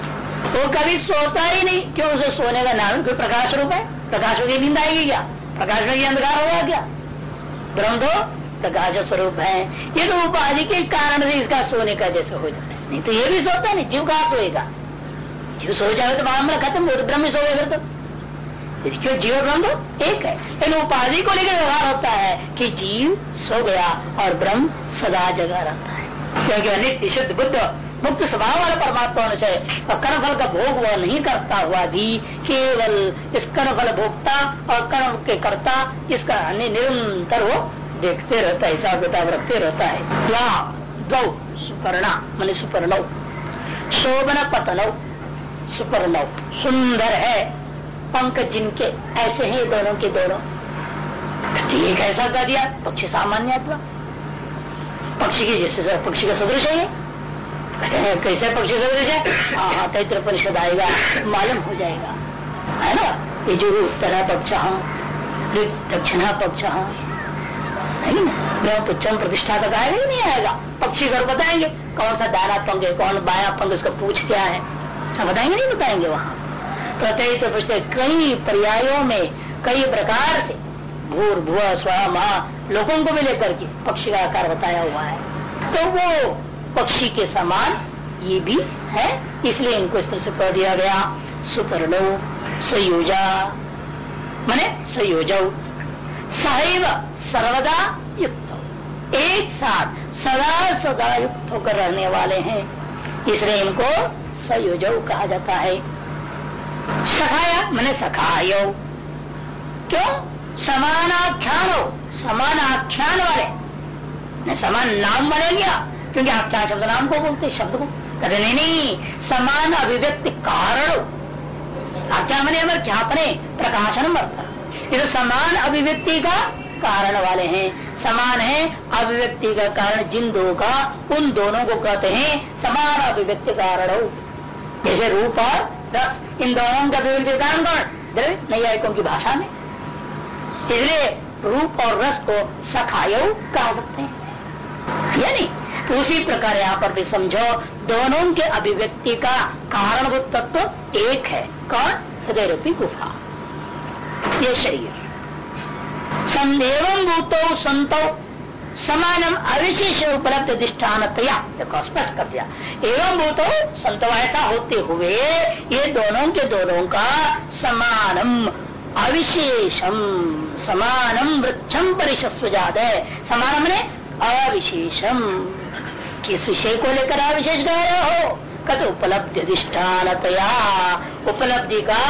वो कभी सोता ही नहीं। क्यों उसे सोने का नाम? कोई प्रकाश रूप है? प्रकाश में नींद आएगी क्या? प्रकाश में अंधकार होगा क्या? ब्रह्म तो प्रकाश स्वरूप है। ये तो उपाधि के कारण से इसका सोने का जैसे हो जाता है। नहीं तो ये भी सोता नहीं, जीव कहा सोएगा? जीव सो जाए तो मामला खत्म हो तो ब्रह्म सो गए फिर तो। क्यों जीव ब्रह्म तो एक है। इन उपाधि को लेकर व्यवहार होता है कि जीव सो गया और ब्रह्म सदा जगा रहता है। क्योंकि अनित्य, शुद्ध बुद्ध मुक्त स्वभाव वाला परमात्मा होना चाहिए। और कर्म फल का भोग वह नहीं करता हुआ भी, केवल इस कर्म फल भोगता और कर्म के करता, इसका निरंतर वो देखते रहता है, हिसाब किताब रखते रहता है। द्वा दो सुपर्णा, मान सुपर्णव शोभन पतनव सुपर्णव सुंदर है पंख जिनके, ऐसे हैं दोनों के दोनों। ठीक ऐसा कर दिया। पक्षी सामान्य पक्षी की जैसे, पक्षी का सदृश है। कैसे पक्षी सदृश है? हाँ हाँ तैत्र परिषद आएगा मालूम हो जाएगा। है ना? ये जो उत्तरा पक्ष दक्षिणा पक्ष है पुच्छम प्रतिष्ठा तक आएगा ही नहीं आएगा? पक्षी घर बताएँगे कौन सा दाना पंग है कौन बाया पंग उसका पूछ क्या है? सब बताएँगे नहीं बताएँगे वहाँ। तो पिछले कई पर्यायों में कई प्रकार से भूर भुआ स्वा लोगों को भी लेकर के पक्षी का आकार बताया हुआ है। तो वो पक्षी के समान ये भी है। इसलिए इनको इस तरह से कह दिया गया, सुपर्णो सयोजा। मने संयोज। सहैव सर्वदा युक्त। एक साथ सदा सदा युक्त होकर रहने वाले हैं। इसलिए इनको संयोज कहा जाता है। सखाया मैंने सखायो। क्यों? समानाख्यान। हो समान आख्यान वाले समान नाम गया क्योंकि आप क्या शब्द नाम को बोलते, शब्द को कहते नहीं नहीं, समान अभिव्यक्ति कारण। आख्या मैंने, अमर? क्या अपने? प्रकाशन मरता ये तो समान अभिव्यक्ति का कारण वाले हैं। समान है अभिव्यक्ति का कारण जिन दो का, उन दोनों को कहते हैं समान अभिव्यक्ति कारण। हो जैसे रूप और रस, इन दोनों का अभिव्यक्ति कारण कौन? नैयायिकों की भाषा में। इसलिए रूप और रस को सखायो कह सकते हैं। यानी तो उसी प्रकार यहाँ पर भी समझो, दोनों के अभिव्यक्ति का कारणभूत तत्व एक है, कौन? हृदय रूपी गुफा। ये शरीर। संदेव भूतो संतो समानम अविशेष उपलब्ध अधिष्ठान देखो, स्पष्ट कर दिया। एवं वो तो संतो ऐसा होते हुए ये दोनों के दोनों का समानम अविशेषम समानम वृक्षम परिशस्व जाद। समानम ने अविशेषम किस विषय को लेकर अविशेष कह रहे हो। कत उपलब्धि अधिष्ठान उपलब्धि का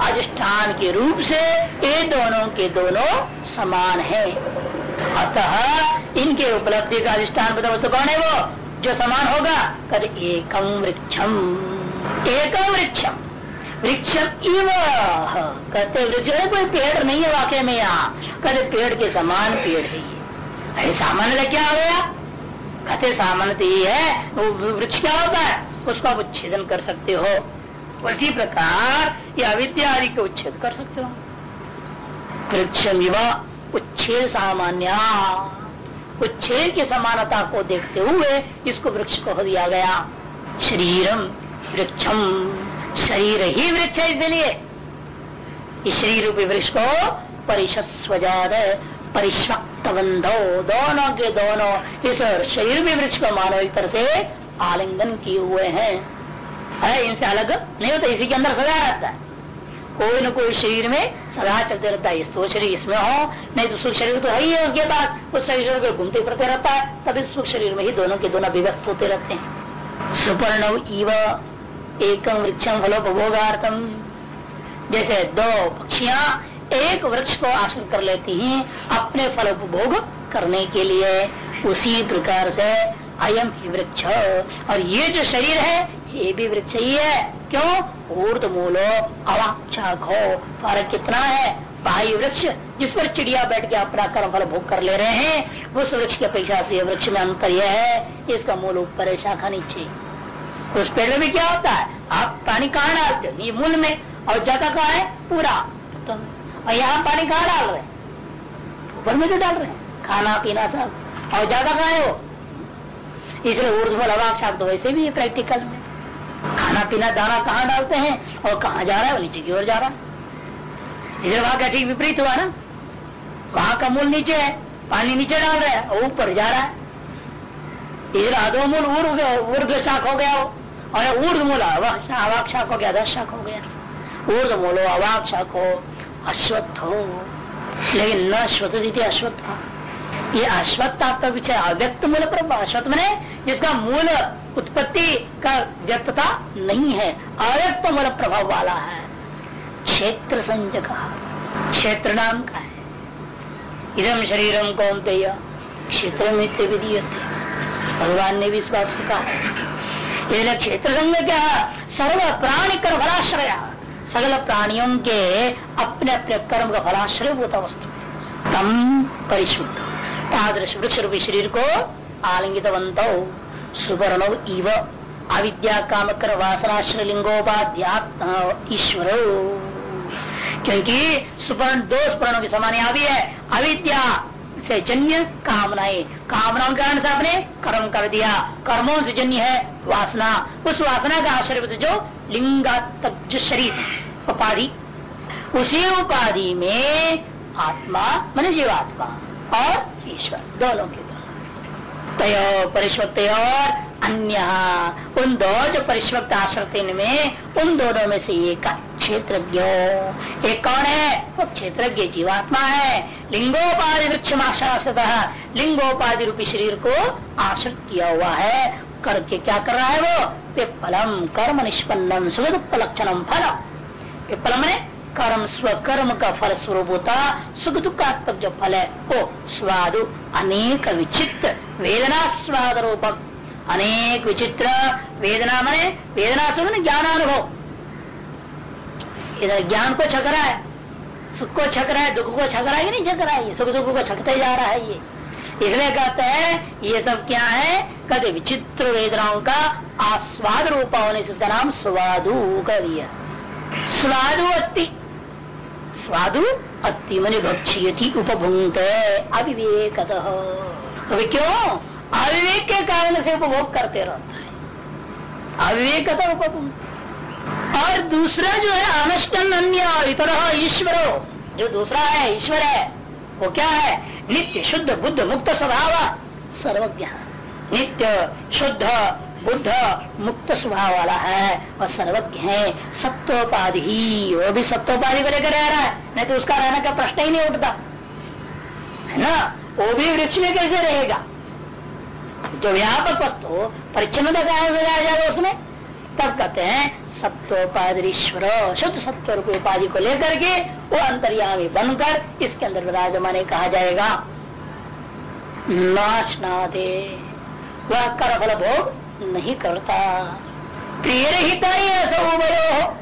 अधिष्ठान के रूप से ये दोनों के दोनों समान है। अतः इनके उपलब्धि का अधिष्ठान बता वस्तु कौन है वो? जो समान होगा, कद एकम वृक्षम एकम वृक्षम वृक्षम इव कहते वृक्ष कोई पेड़ नहीं है वाकई में यहाँ। कहते पेड़ के समान पेड़ है ये। अरे सामान्य क्या हो गया? कहते सामान्य ये है, वो वृक्ष क्या होता है? उसको आप उच्छेदन कर सकते हो। उसी प्रकार ये अविद्या आदि को उच्छेद कर सकते हो। वृक्षम उच्छेद सामान्य। उच्छेद की समानता को देखते हुए इसको वृक्ष कह दिया गया। शरीरम वृक्षम शरीर ही वृक्ष है इसलिए। इस शरीर रूपी वृक्ष को परिशस्वजाद परिश्वक्त बंधो दोनों के दोनों इस शरीर में वृक्ष को मानव एक तरह से आलिंगन किए हुए हैं। है, इनसे अलग नहीं होता, इसी के अंदर सजा रहता है। कोई न कोई शरीर में सदा चलते रहता है तो शरीर इसमें हो, नहीं तो सुख शरीर तो है ही है उसके बाद उस शरीर में घूमते फिरते रहता है, तभी सुख शरीर में ही दोनों के दोनों विभक्त होते रहते हैं। सुपर्ण इव एकम वृक्षम फलोपभोगार्थम जैसे दो पक्षियाँ एक वृक्ष को आश्रित कर लेती हैं अपने फल उपभोग करने के लिए। उसी प्रकार से अयम ही वृक्ष। और ये जो शरीर है, ये भी वृक्ष ही है। क्यों? ऊर्द मूलो अवाक्षाक हो। फ़र्क कितना है? बाह्य वृक्ष, जिस पर चिड़िया बैठ के अपना कर्म फल भोग कर ले रहे हैं, उस वृक्ष के अपेक्षा से वृक्ष में अंतर यह है, इसका मूल ऊपर है, शाखा नीचे। उस पेड़ में भी क्या होता है? आप पानी कहाँ डालते हो? मूल में। और जगह कहा है? पूरा। और यहाँ पानी कहाँ डाल रहे ऊपर में जो डाल रहे हैं। खाना, पीना सब। और ज़्यादा खाए है? इसलिए ऊर्धमल अवाक्षाक तो वैसे भी है प्रैक्टिकल में। खाना, पीना, दाना कहाँ डालते हैं और कहाँ जा रहा है? नीचे की ओर जा रहा है। इधर वहाँ का ठीक विपरीत हुआ ना? वहाँ का मूल नीचे है। पानी नीचे डाल रहा है और ऊपर जा रहा है। इधर अधो मूल उर्ग शाख हो गया हो और ऊर्ध मूल अवाक शाख हो गया, दस शाख हो गया। ऊर्ध मूलो अवाक शाख हो। अश्वत्थ हो। लेकिन न अश्वत्थ अश्वत्थ ये अश्वत्थ आपका विषय अव्यक्त मूल पर अश्वत्थ मैंने जिसका मूल उत्पत्ति का व्यक्तता नहीं है। अव्यक्त मूल प्रभाव वाला है। क्षेत्र संजक क्षेत्र नाम का है। इधम शरीरम कौन क्षेत्र में भगवान ने भी इस बात को कहा। क्षेत्र संग क्या सर्व प्राणी कर फलाश्रय सगल प्राणियों के अपने अपने कर्म का फलाश्रय होता वस्तु। तम परिशुद्ध। तादृश वृक्ष रूपी शरीर को आलिंगित सुवर्ण इव अविद्या काम कर वासनाश्र लिंगोपाध्यात्म ईश्वर। क्योंकि सुपर्ण दो स्पर्णों की समान यहाँ भी है। अविद्या से जन्य कामनाएँ। कामनाओं के कारण से आपने कर्म कर दिया। कर्मों से जन्य है वासना। उस वासना का आश्रय जो लिंगा जो शरीर, उपाधि। उसी उपाधि में आत्मा मन जीवात्मा और ईश्वर, दोनों के तय परिश्वत और अन्य। उन दो जो परिश्वक्त आश्रत में उन दोनों में से एक क्षेत्र एक कौन है? वो क्षेत्रज्ञ जीवात्मा है। लिंगोपाधि वृक्ष आश्रित लिंगोपाधि रूपी शरीर को आश्रित किया हुआ है। करके क्या कर रहा है वो? फलम कर्म निष्पन्नम दुख लक्षणम फल फल ने कर्म स्वकर्म का फल स्वरूप होता सुख दुखात्मक जो फल है, वो स्वादु अनेक विचित्र वेदना स्वाद रूपक अनेक विचित्र वेदना, मने वेदना सुन ज्ञान अनुभव इधर ज्ञान को छक रहा है, सुख को छक रहा है, दुख को छक रहा है नहीं छक रहा है, ये सुख दुख को छकते जा रहा है ये। इसलिए कहते हैं, ये सब क्या है? कहते विचित्र वेदनाओं का आस्वाद रूपा होने से इसका नाम स्वादु कर दिया। स्वादु अति। स्वादु अति, मन भक्षी उपभुंग अविवेक क्यों? अविवेक के कारण से उपभोग करते रहता है। अविवेक का उपभोग और दूसरा जो है अनुष्टन अन्य इतर ईश्वर। जो दूसरा है, ईश्वर है, वो क्या है? नित्य शुद्ध बुद्ध मुक्त स्वभाव। सर्वज्ञ। नित्य शुद्ध बुद्ध मुक्त स्वभाव वाला है, और सर्वज्ञ है सत्योपाधि वो भी सत्योपाधि को लेकर रह रहा है। नहीं तो उसका रहने का प्रश्न ही नहीं उठता। है ना? वो भी वृक्ष में कैसे रहेगा? जो व्यापक वस्तु परिच्छन जाएगा उसमें। तब कहते हैं सत्वोपाधि ईश्वर, शुद्ध सत्व उपाधि को लेकर के वो अंतर्यामी बनकर इसके अंदर विराजमान कहा जाएगा। नाशनादे, वह कर फल भोग नहीं करता। प्रिय रहित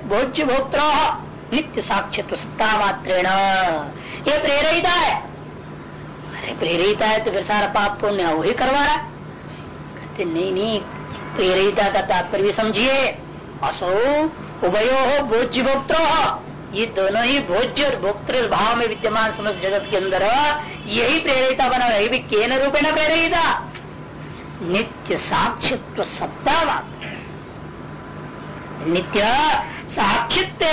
भोज्य भोक्ता नित्य साक्षित्व सत्ता मात्रेण। ये प्रेरित है। अरे प्रेरित है तो फिर सारा पाप पुण्य वही करवा रहा कहते नहीं नहीं प्रेरिता का तात्पर्य समझिए। असो उभयो हो भोज्य भोक्तो ये दोनों ही भोज्य और भोक्तृ भाव में विद्यमान समस्त जगत के अंदर यही प्रेरिता बना, यही भी केन रूपे न प्रेरिता। नित्य साक्षित्व सत्ता नित्य साक्षित्व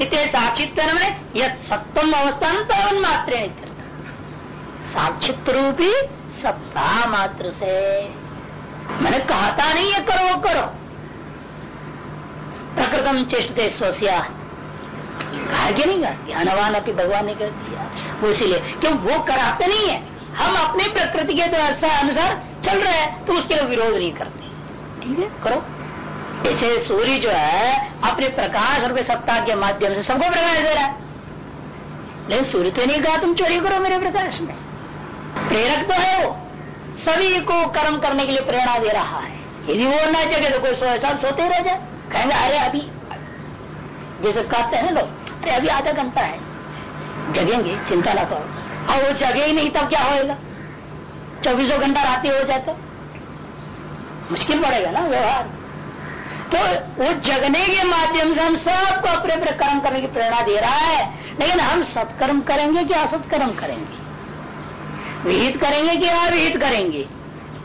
नित्य साक्षित्व में यद सत्तम अवस्थान मात्र नित्य साक्षित्व रूपी सत्ता मात्र से। मैंने कहता नहीं है करो, वो करो। प्रकृतम चेष्टते स्वसिया। कहा कि नहीं, कहा ज्ञानवान अपनी भगवान ने कर दिया। वो इसीलिए, क्यों? वो कराते नहीं है। हम अपने प्रकृति के अनुसार चल रहे हैं तो उसके लिए विरोध नहीं करते। ठीक है, करो। ऐसे सूर्य जो है, अपने प्रकाश और सत्ता के माध्यम से सबको प्रकाश दे रहा है। लेकिन सूर्य तो नहीं कहा, तुम चोरी करो मेरे प्रकाश में। प्रेरक तो है वो। सभी को कर्म करने के लिए प्रेरणा दे रहा है। यदि वो ना जगे तो कोई सो साल सोते रह जाए। कहेंगे, अरे अभी जैसे कहते हैं लोग, अरे अभी आधा घंटा है। जगेंगे, चिंता ना करो। और वो जगे ही नहीं, तब क्या होएगा? चौबीसों घंटा रात हो जाए तो? मुश्किल पड़ेगा ना व्यवहार। तो वो जगने के माध्यम से हम सबको अपने अपने कर्म करने की प्रेरणा दे रहा है। लेकिन हम सत्कर्म करेंगे कि असत्कर्म करेंगे? विहित करेंगे कि अविहित करेंगे?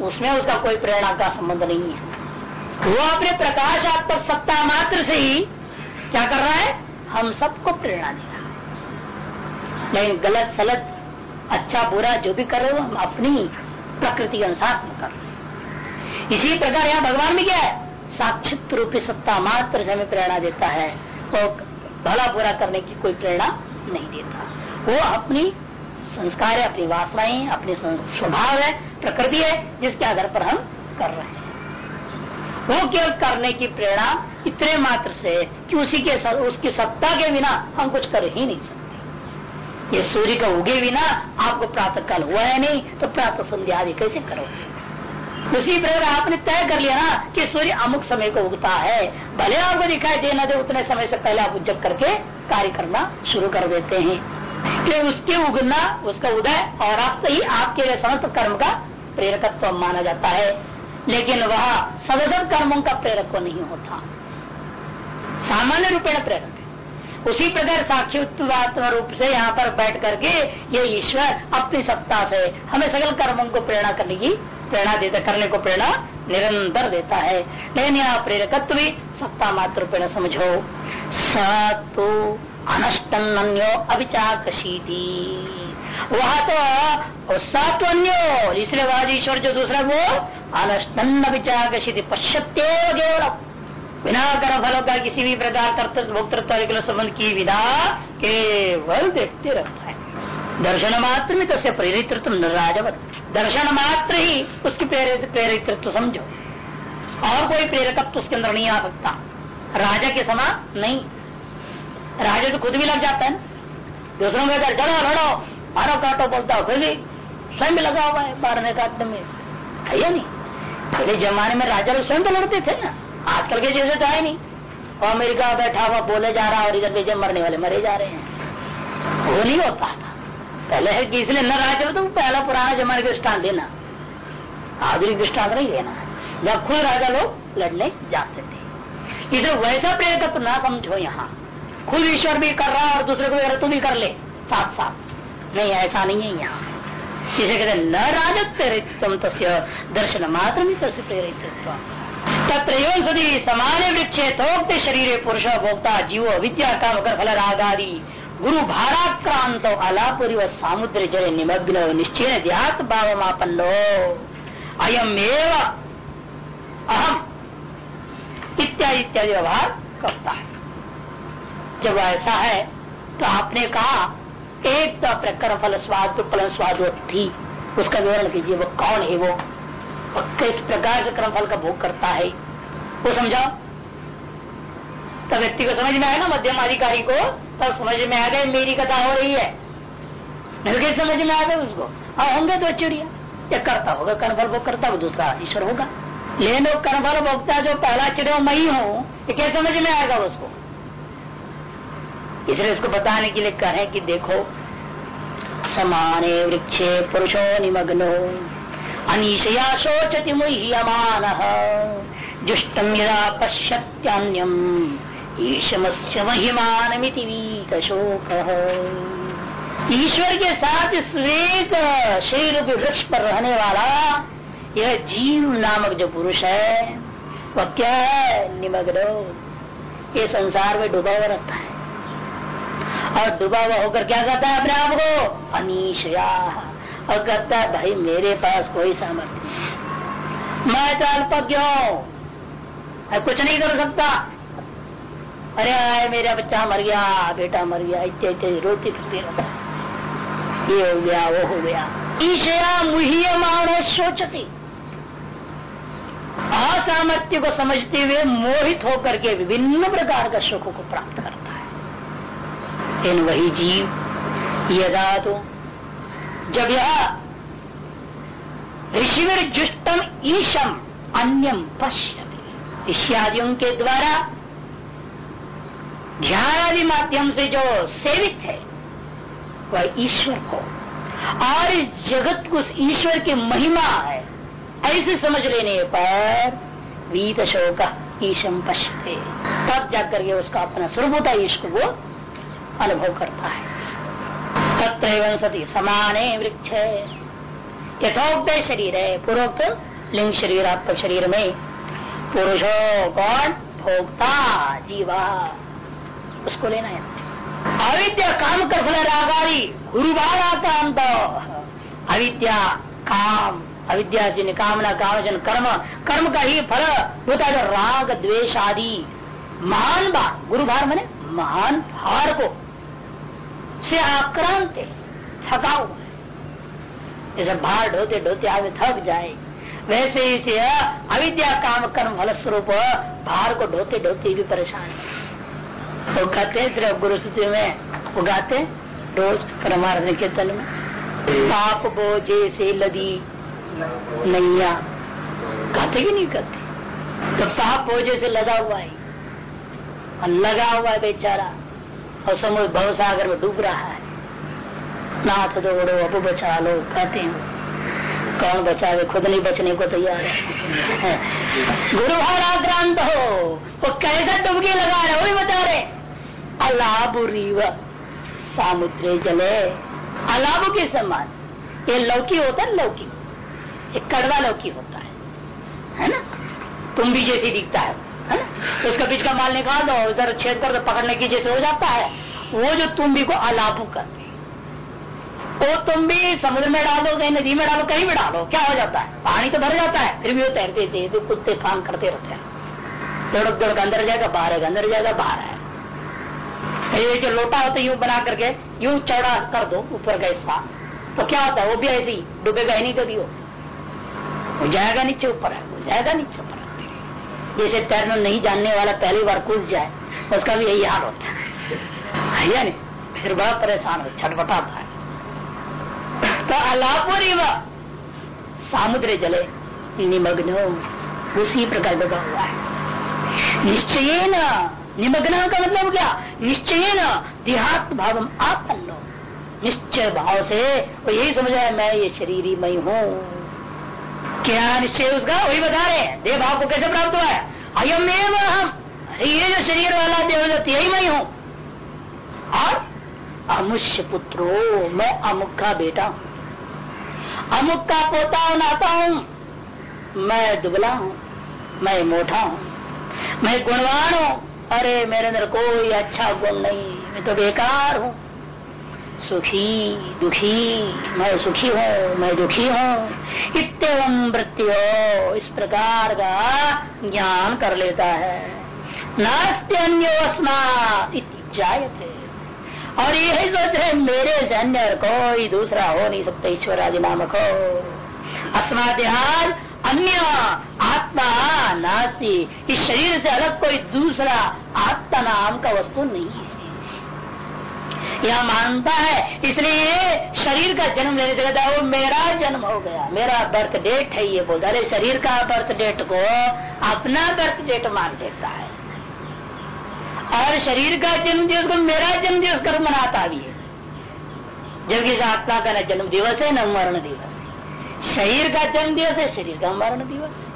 उसमें उसका कोई प्रेरणा का संबंध नहीं है। वो अपने प्रकाशात्मक सत्ता मात्र से ही क्या कर रहा है? हम सबको प्रेरणा दे रहा है। लेकिन गलत, सलत अच्छा बुरा, जो भी कर रहे हो, हम अपनी प्रकृति के अनुसार कर रहे इसी प्रकार यहाँ भगवान में क्या है? साक्षित रूपी सत्ता मात्र से हमें प्रेरणा देता है। तो भला बुरा करने की कोई प्रेरणा नहीं देता। वो अपनी संस्कार है, अपनी वासनाएँ अपनी स्वभाव है, प्रकृति है, जिसके आधार पर हम कर रहे हैं। वो केवल करने की प्रेरणा इतने मात्र से कि उसी के उसकी सत्ता के बिना हम कुछ कर ही नहीं सकते। ये सूर्य का उगे बिना आपको प्रातः काल हुआ है नहीं तो प्रातः संध्या आदि कैसे करोगे? उसी प्रकार आपने तय कर लिया ना कि सूर्य अमुक समय को उगता है। भले आपको दिखाई देना दे, उतने समय से पहले आप जब करके कार्य करना शुरू कर देते हैं। कि उसके उगना, उसका उदय और आप ही आपके लिए समस्त कर्म का प्रेरकत्व माना जाता है। लेकिन वह सदसद कर्मों का प्रेरक नहीं होता। सामान्य रूपेण प्रेरक उसी प्रकार साक्षी रूप से यहाँ पर बैठ करके ये ईश्वर अपनी सत्ता से हमें सकल कर्मों को प्रेरणा करने की प्रेरणा देता, करने को प्रेरणा निरंतर देता है। लेकिन यहाँ प्रेरकत्व भी सत्ता मात्र रूपेण समझो। सो अनष्टन्यो अभिचाकशीति वह तो सात्वन्यो, इसलिए वाद ईश्वर जो दूसरा वो अनष्टन अभिचाकशीति पश्चित्यो केवल बिना कर फलों का किसी भी प्रकार कर्तव्य भोक्तृत्व संबंध की विधा केवल देखते रहता है। दर्शन मात्र में तो प्रेरित राजवत दर्शन मात्र ही उसकी प्रेरित प्रेरित समझो। और कोई प्रेरकत्व उसके अंदर नहीं आ सकता। राजा के समान नहीं। राजा तो खुद भी लग जाता है ना। दूसरों के घर चलो लड़ो, मारो, काटो, बोलता हो, फिर भी स्वयं भी लगा हुआ है मारने काटने में। है नहीं? पहले जमाने में राजा लोग स्वयं तो लड़ते थे ना। आजकल के जैसे तो है नहीं। और अमेरिका बैठा हुआ बोले जा रहा और इधर भी मरने वाले मरे जा रहे हैं। वो नहीं होता था पहले है कि इसलिए न राजा तो पहला पुराना जमाने का दृष्टान देना। आधुनिक दृष्टान नहीं देना। जब खुद राजा लोग लड़ने जाते थे। इसे वैसा प्रेरक तो ना समझो यहाँ। खुद ईश्वर भी कर रहा और दूसरे को भी तू भी कर ले। साथ साथ। नहीं, ऐसा नहीं है यहाँ। इसे कहते न राजत प्रेरित दर्शन मात्र में तस्य प्रेरित समान वृक्षे तोक्त शरीर पुरुष भोक्ता जीव विद्या काम कर फल रागादि। गुरु भाराक्रांत अलापुरी व सामुद्र जल निमग्न निश्चय देहात भाव मापन्नो अयम अहम इत्यादि इत्यादि व्यवहार करता है। जब ऐसा है तो आपने कहा, एक तो अपने कर्म फल स्वाद फल स्वाद थी, उसका विवरण कीजिए, वो कौन है वो? और किस प्रकार से कर्म फल का भोग करता है? वो समझाओ। तब व्यक्ति को समझ में आया ना, मध्यम अधिकारी को? तब समझ में आ गए, मेरी कथा हो रही है। नहीं समझ में आ गए उसको। हाँ होंगे तो चिड़िया। या करता होगा, कर्मफल भोग करता वो दूसरा ईश्वर होगा। लेकिन वो कर्मफल भोगता जो पहला चिड़िया मैं ही, ये क्या समझ में आएगा उसको? इसलिए इसको बताने के लिए कहे कि देखो, समाने वृक्षे पुरुषो निमग्नो, अनिशया शोचति मुह्यमान जुष्टम यदा पश्यत्यन्यम, ईशमस्य महिमान शोक ईश्वर के साथ श्वेत शरीर वृक्ष पर रहने वाला, यह जीव नामक जो पुरुष है, वह क्या है? निमग्न। ये संसार में डूबा हुआ रहता है। और डूबा हुआ होकर क्या कहता है अपने आप को? अनिशया और कहता है, भाई, मेरे पास कोई सामर्थ्य नहीं मैं तो अल्पज्ञ हूँ। कुछ नहीं कर सकता। अरे आए, मेरा बच्चा मर गया, बेटा मर गया, इतने इत्यादि रोती फिरती रहता ये हो गया, वो हो गया। ईशया मुह्यमान सोचती। असामर्थ्य को समझते हुए मोहित होकर के विभिन्न प्रकार का सुखों को प्राप्त करता इन वही जीव यदा तो जब यह ऋषिवीर जुष्टम ईशम अन्यम पश्य ऋषियादियों के द्वारा ध्यान आदि माध्यम से जो सेवित है, वह ईश्वर को। और इस जगत को ईश्वर की महिमा है, ऐसे समझ लेने पर वीत शोक ईशम पश्यते। तब जाकर के उसका अपना स्वरूप होता है, ईश्वर वो अनुभव करता है। तत्व सती समाने वृक्ष। यथोक्त शरीर है पूर्वोक्त लिंग शरीर, आत्म शरीर में पुरुषो कौन? भोक्ता जीवा। उसको लेना है। अविद्या काम कर फल रागारी गुरुवारा काम तो अविद्या काम, अविद्या जिन कामना कामजन कर्म कर्म का ही फल, होता है राग, द्वेष आदि। महान भार गुरु भार मैंने महान भार को से आक्रांत है थका हुआ है जैसे भार ढोते ढोते आगे थक जाए। वैसे ही से अविद्या काम कर्म फल स्वरूप, भार को ढोते ढोते भी परेशान है। वो कहते हैं सिर्फ़ गुरु सूची में वो गाते रोज परमार्थ कीर्तन में। पाप बोझे से लदी नैया। कहते कि नहीं कहते? तो पाप बोझे से लगा हुआ है। और लगा हुआ है बेचारा। और समुद्र भवसागर में डूब रहा है। नाथ दौड़ो अब बचा लो कहते हैं, कौन बचावे? खुद नहीं बचने को तैयार है। गुरु आक्रांत हो, वो कैसा डुबकी लगा रहे वही बता रहे अलाबुरीव सामुद्रे जले अलाबु के समान ये लौकी होता है लौकी? ये कड़वा लौकी होता है। है ना? तुम भी जैसी दिखता है। है उसका बीच का माल निकाल दो उधर छेद कर दो पकड़ने की जैसे हो जाता है। वो जो तुम भी को अलाभु करते वो तुम भी समुद्र में डालो कहीं नदी में डालो कहीं भी डालो, क्या हो जाता है? पानी तो भर जाता है, फिर भी वो तैरते थे तो कुत्ते काम करते रहते हैं। दौड़ दौड़ के अंदर जाएगा, बाहर है अंदर जाएगा, बाहर है ये जो लोटा होता है, यूँ बना करके, यूँ चौड़ा कर दो, ऊपर का हिस्सा। तो क्या होता है? वो भी ऐसे ही, डूबेगा ही नहीं कभी वो। जाएगा नीचे ऊपर है जाएगा नीचे ऊपर जैसे तैरना नहीं जानने वाला पहली बार कूद जाए, उसका भी यही हाल होता है। या नहीं? फिर बड़ा परेशान हो छटपटाता है। तो अलापुरी सामुद्र जले, निमग्न, उसी प्रकार लगा हुआ है। निश्चय न निमग्न का मतलब क्या? निश्चय न देहात्म भाव आप निश्चय भाव से वो यही समझ है मैं ये शरीर ही मैं हूँ। क्या निश्चय उसका? वही बता रहे हैं। देह भाव को कैसे प्राप्त हुआ है? अयम हम ये जो शरीर वाला देवदत्त यही मैं हूँ। और? अमुष्य पुत्रो, मैं अमुक का बेटा हूँ। अमुक का पोता हूँ नाता हूँ। मैं दुबला हूँ। मैं मोटा हूँ। मैं गुणवान हूँ। अरे, मेरे अंदर कोई अच्छा गुण नहीं। मैं तो बेकार हूँ। सुखी दुखी, मैं सुखी हूँ, मैं दुखी हूँ। इतम मृत्यु इस प्रकार का ज्ञान कर लेता है। नास्ते अन्य और यही सोच है, मेरे से अन्य कोई दूसरा हो नहीं सकता ईश्वर आदि नामक हो। अस्मादेहार अन्य आत्मा नास्ती। इस शरीर से अलग कोई दूसरा आत्मा नाम का वस्तु नहीं है। यह मानता है? इसलिए शरीर का जन्म लेने से कहता है वो मेरा जन्म हो गया, मेरा बर्थ डेट है ये बोलता अरे, शरीर का बर्थ डेट को अपना बर्थ डेट मान लेता है। और शरीर का जन्म दिवस को मेरा जन्म दिवस कर मनाता भी है। जबकि आत्मा का न जन्म दिवस है, न मरण दिवस शरीर का जन्म दिवस है, शरीर का मरण दिवस है।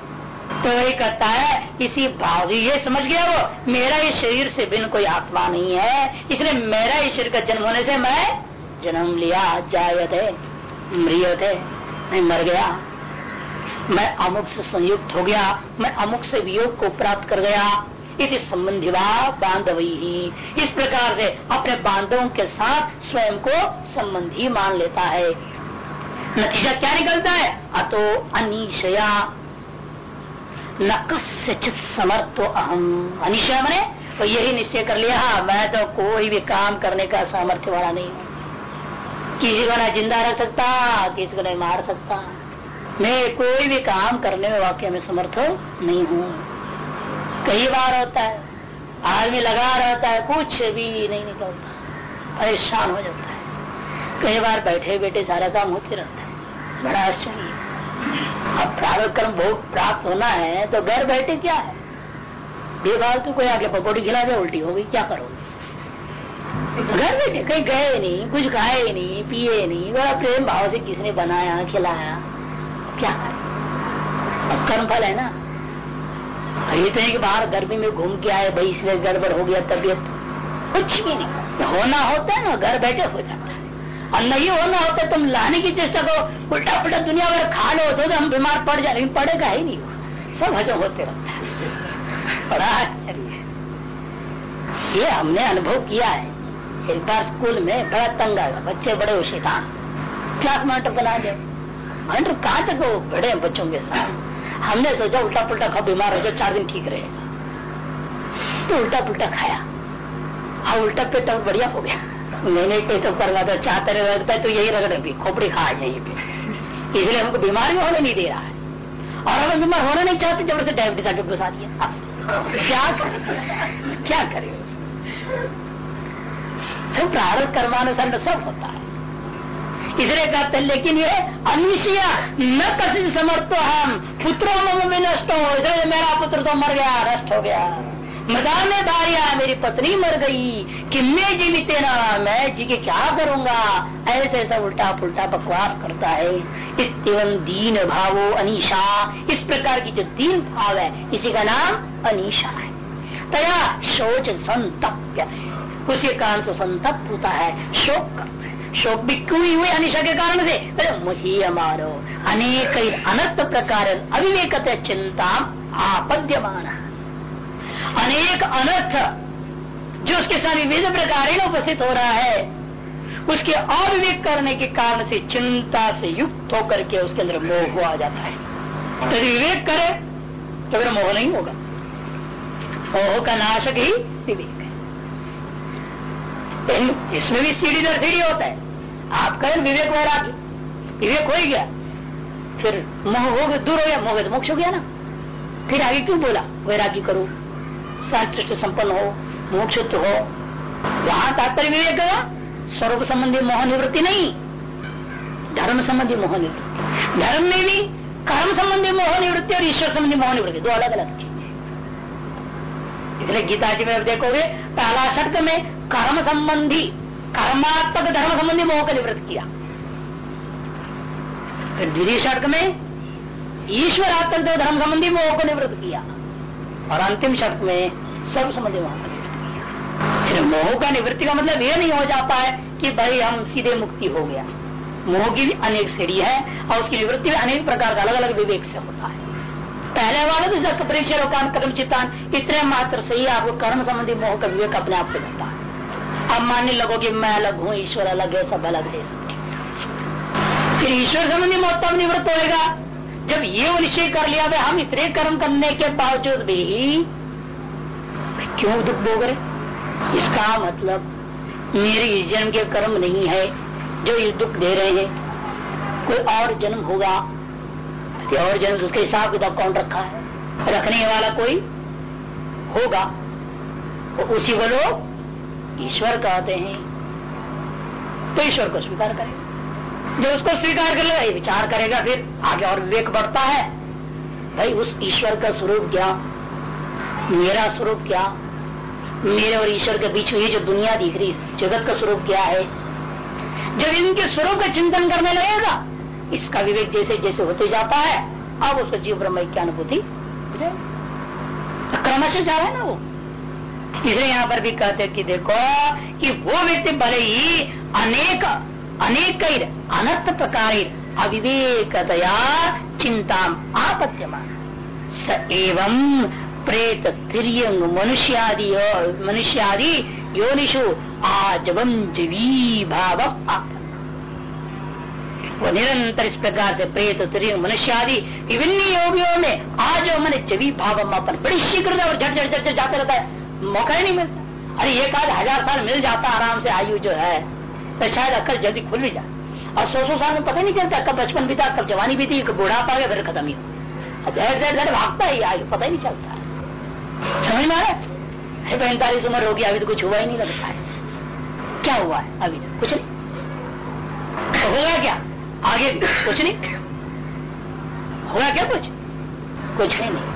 तो वही कहता है। इसी भाव ये समझ गया वो? मेरा इस शरीर से बिन कोई आत्मा नहीं है। इसलिए मेरा इस शरीर का जन्म होने से मैं जन्म लिया जायत है मृत है, मैं मर गया। मैं अमुक से संयुक्त हो गया, मैं अमुक से वियोग को प्राप्त कर गया। इति संबंधी बांधवी ही। इस प्रकार से अपने बांधवों के साथ स्वयं को संबंधी मान लेता है। नतीजा क्या निकलता है? अतो अनिशया। न कस्यचित समर्थो अहम। अनिशय मने तो यही निश्चय कर लिया। हाँ मैं तो कोई भी काम करने का सामर्थ्य वाला नहीं हूँ। किसी को ना ज़िंदा रख सकता, किसी को नहीं मार सकता। मैं कोई भी काम करने में वाक्य में समर्थ नहीं हूँ। कई बार होता है, आदमी लगा रहता है, कुछ भी नहीं निकलता। परेशान हो जाता है। कई बार बैठे बैठे सारा काम होते रहता है। बड़ा आश्चर्य। अब प्रारंभ कर्म भोग प्राप्त होना है तो घर बैठे क्या है? बेफालतू कोई आगे पकौड़ी खिला दे उल्टी हो गई, क्या करोगे? घर बैठे कहीं गए नहीं, कुछ खाए नहीं, पिए नहीं, बड़ा प्रेम भाव से किसने बनाया, खिलाया? क्या अब कर्म फल है ना? ये तो कि बाहर गर्मी में घूम के आए, भाई, इसलिए गड़बड़ हो गया, तबियत। कुछ भी नहीं। होना होता है ना, घर बैठे हो जाता है। और नहीं होना होता तुम लाने की चेष्टा करो। उल्टा पुल्टा दुनिया भर खा लो तो, तो हम बीमार पड़ जाए पड़ेगा ही नहीं। सब हजम होते रहता है। बड़ा आश्चर्य ये हमने अनुभव किया है। एक बार स्कूल में बड़ा तंग आ गया बच्चे बड़े उशितान क्लास मास्टर बना दिया मास्टर कहाँ तक वो बड़े बच्चों के साथ? हमने सोचा उल्टा पुल्टा खा बीमार हो जाए चार दिन ठीक रहेगा। तो उल्टा पुल्टा खाया। हाँ उल्टा पेट और बढ़िया हो गया। मैंने पेट ऊपर तो चाहते रगड़ता तो यही रगड़े भी, खोपड़ी खा यही पे इसलिए हमको बीमारी होने नहीं दे रहा है। और अगर बीमार होना नहीं चाहते, ज़बरदस्ती डायबिटीज़ आके घुसा दिया। क्या क्या करे? तो प्रारंभ कर्मानुसार सब होता है। इसलिए कहते हैं लेकिन ये अनिशिया न कसी समर्थो हम। पुत्रों में नष्ट हो, इसलिए मेरा पुत्र तो मर गया, नष्ट हो गया। मृदा में धारिया मेरी पत्नी मर गई। कि मैं जीवित ना मैं जी के क्या करूँगा? ऐसे ऐसा उल्टा पुल्टा बकवास करता है। इतवन दीन भावो अनिशा। इस प्रकार की जो दीन भाव है, इसी का नाम अनिशा है। तया शोच संतप्य। उसी कारण से संतप्त होता है, शोक करता है। शोक भी क्यों हुए अनिशा के कारण से? मुही अमारो अनेक अनर्थ प्रकार अविवेक चिंता आपद्यमान। अनेक अनर्थ जो उसके साथ विविध प्रकार उपस्थित हो रहा है, उसके अविवेक करने के कारण से चिंता से युक्त होकर के उसके अंदर मोह आ जाता है। तो विवेक करे तो फिर मोह नहीं होगा। मोह का नाशक ही विवेक है। इसमें भी सीढ़ी दर सीढ़ी होता है। आप कहें विवेक वैराग्य। विवेक हो ही गया। फिर मोह हो गया, दूर हो गया, मोह तो मोक्ष हो गया ना। फिर आगे क्यों बोला? वैराग्य करो। संतुष्ट संपन्न हो मोक्षित हो। वहाँ तात्पर्य विवेक स्वरूप संबंधी मोह निवृत्ति नहीं, धर्म संबंधी मोह निवृत्ति धर्म में भी कर्म संबंधी मोह निवृत्ति और ईश्वर संबंधी मोह निवृत्ति दो अलग अलग चीज़ इसलिए गीता जी में देखोगे, पहला शब्द में कर्म संबंधी, कर्मात्मक धर्म संबंधी मोह का निवृत्त किया। द्वितीय शर्त में ईश्वर आत्मक धर्म संबंधी मोह को निवृत्त किया। और अंतिम शर्त में संबंधी मोह का सिर्फ़ मोह का निवृत्ति का मतलब यह नहीं हो जाता है कि भाई हम सीधे मुक्ति हो गया। मोह की भी अनेक श्रेणी है और उसकी निवृत्ति भी अनेक प्रकार का अलग अलग विवेक से होता है। पहले वाले तो परीक्षा काम कर्म चित्तान, इतने मात्र से ही आपको कर्म संबंधी मोह का विवेक अपने आप को जाता है। अब मानने लगो कि मैं अलग हूँ, ईश्वर अलग है, सब अलग है। फिर ईश्वर संबंधी मोह तब निवृत्त होएगा जब ये निश्चय कर लिया भाई हम इतने कर्म करने के बावजूद भी क्यों दुख भोग रहे? इसका मतलब मेरे इस जन्म के कर्म नहीं है, जो ये दुख दे रहे हैं। कोई और जन्म होगा और जन्म उसके हिसाब किताब कौन रखा है। रखने वाला कोई होगा। तो उसी को लोग ईश्वर कहते हैं। तो ईश्वर को स्वीकार करेगा जो उसको स्वीकार कर लेगा विचार करेगा फिर, आगे और विवेक बढ़ता है। भाई, उस ईश्वर का स्वरूप क्या? मेरा स्वरूप क्या? मेरे और ईश्वर के बीच में जो दुनिया दिख रही, जगत का स्वरूप क्या है? जब इनके स्वरूप का चिंतन करने लगेगा, इसका विवेक जैसे जैसे होते जाता है, अब उसका जीव ब्रह्म की अनुभूति तो क्रमश जा रहा है ना वो। इसलिए यहाँ पर भी कहते कि देखो कि वो व्यक्ति भले ही अनेक अनर्थ प्रकार अविवेकतया चिंता आपत्यमान स एवं प्रेत तिरंग मनुष्यादि मनुष्यादि योनिषु आजवम जीवी भाव वो निरंतर इस प्रकार से प्रेत तिरंग मनुष्यादि विभिन्न योगियों में आज मैंने जवी भाव अपन बड़ी शीघ्र और झट झट झट जाते रहता है। मौका ही नहीं मिलता। अरे एक आध हज़ार साल मिल जाता, आराम से आयु जो है। तो शायद अक्ल जल्दी खुल भी जाए। और सौ सौ साल में पता नहीं चलता, कब बचपन बीता, कब जवानी बीती, कब बुढ़ापा गया, फिर खत्म ही हो भागता ही आयु पता ही नहीं चलता। समझ में आ रहा पैंतालीस उम्र होगी, अभी तो कुछ हुआ ही नहीं लगता है। क्या हुआ है अभी तो कुछ नहीं। तो होगा क्या? आगे कुछ नहीं? होगा क्या कुछ? कुछ है नहीं।